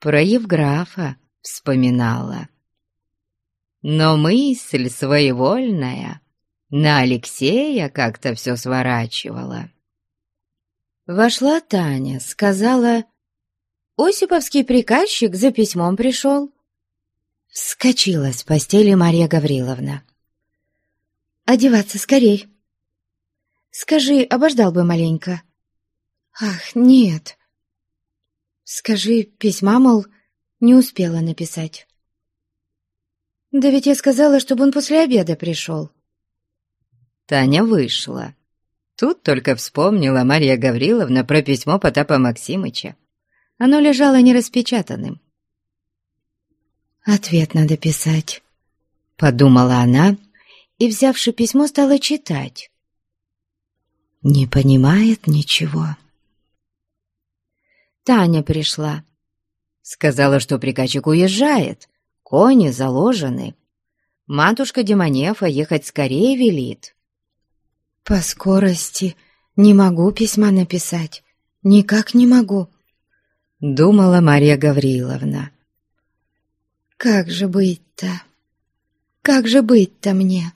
Про Евграфа вспоминала. Но мысль своевольная на Алексея как-то все сворачивала. Вошла Таня, сказала, «Осиповский приказчик за письмом пришел». Вскочила с постели Марья Гавриловна. «Одеваться скорей!» «Скажи, обождал бы маленько». «Ах, нет!» «Скажи, письма, мол, не успела написать». «Да ведь я сказала, чтобы он после обеда пришел». Таня вышла. Тут только вспомнила Марья Гавриловна про письмо Потапа Максимыча. Оно лежало нераспечатанным. «Ответ надо писать», — подумала она, и, взявши письмо, стала читать. «Не понимает ничего». Таня пришла. Сказала, что приказчик уезжает, кони заложены. Матушка Демонефа ехать скорее велит. «По скорости не могу письма написать, никак не могу», — думала Марья Гавриловна. Как же быть-то? Как же быть-то мне?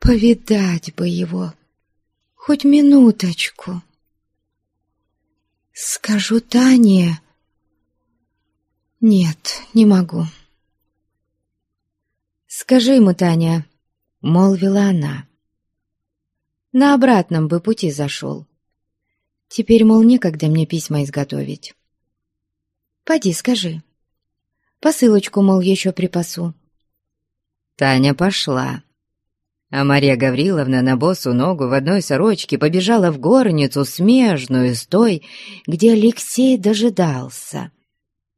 Повидать бы его, хоть минуточку. Скажу Тане... Нет, не могу. «Скажи ему, Таня», — молвила она. «На обратном бы пути зашел. Теперь, мол, некогда мне письма изготовить. Поди, скажи». Посылочку, мол, еще припасу». Таня пошла. А Мария Гавриловна на босу ногу в одной сорочке побежала в горницу смежную с той, где Алексей дожидался.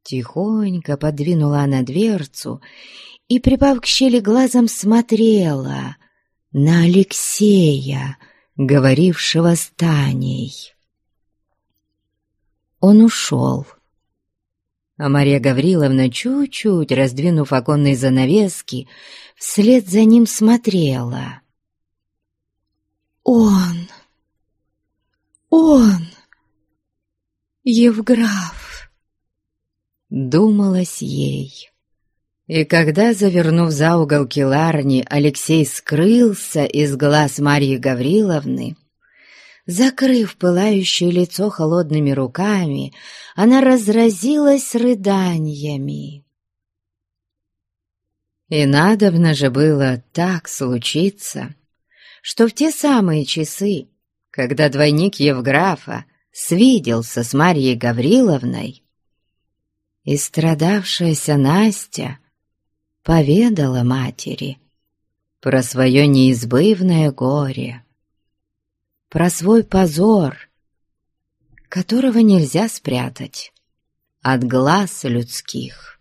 Тихонько подвинула она дверцу и, припав к щели глазом, смотрела на Алексея, говорившего с Таней. Он ушел а Мария Гавриловна, чуть-чуть раздвинув оконные занавески, вслед за ним смотрела. «Он! Он! Евграф!» Думалось ей. И когда, завернув за угол келарни, Алексей скрылся из глаз Марьи Гавриловны, Закрыв пылающее лицо холодными руками, она разразилась рыданиями. И надобно же было так случиться, что в те самые часы, когда двойник Евграфа свиделся с Марьей Гавриловной, и страдавшаяся Настя поведала матери про свое неизбывное горе про свой позор, которого нельзя спрятать от глаз людских.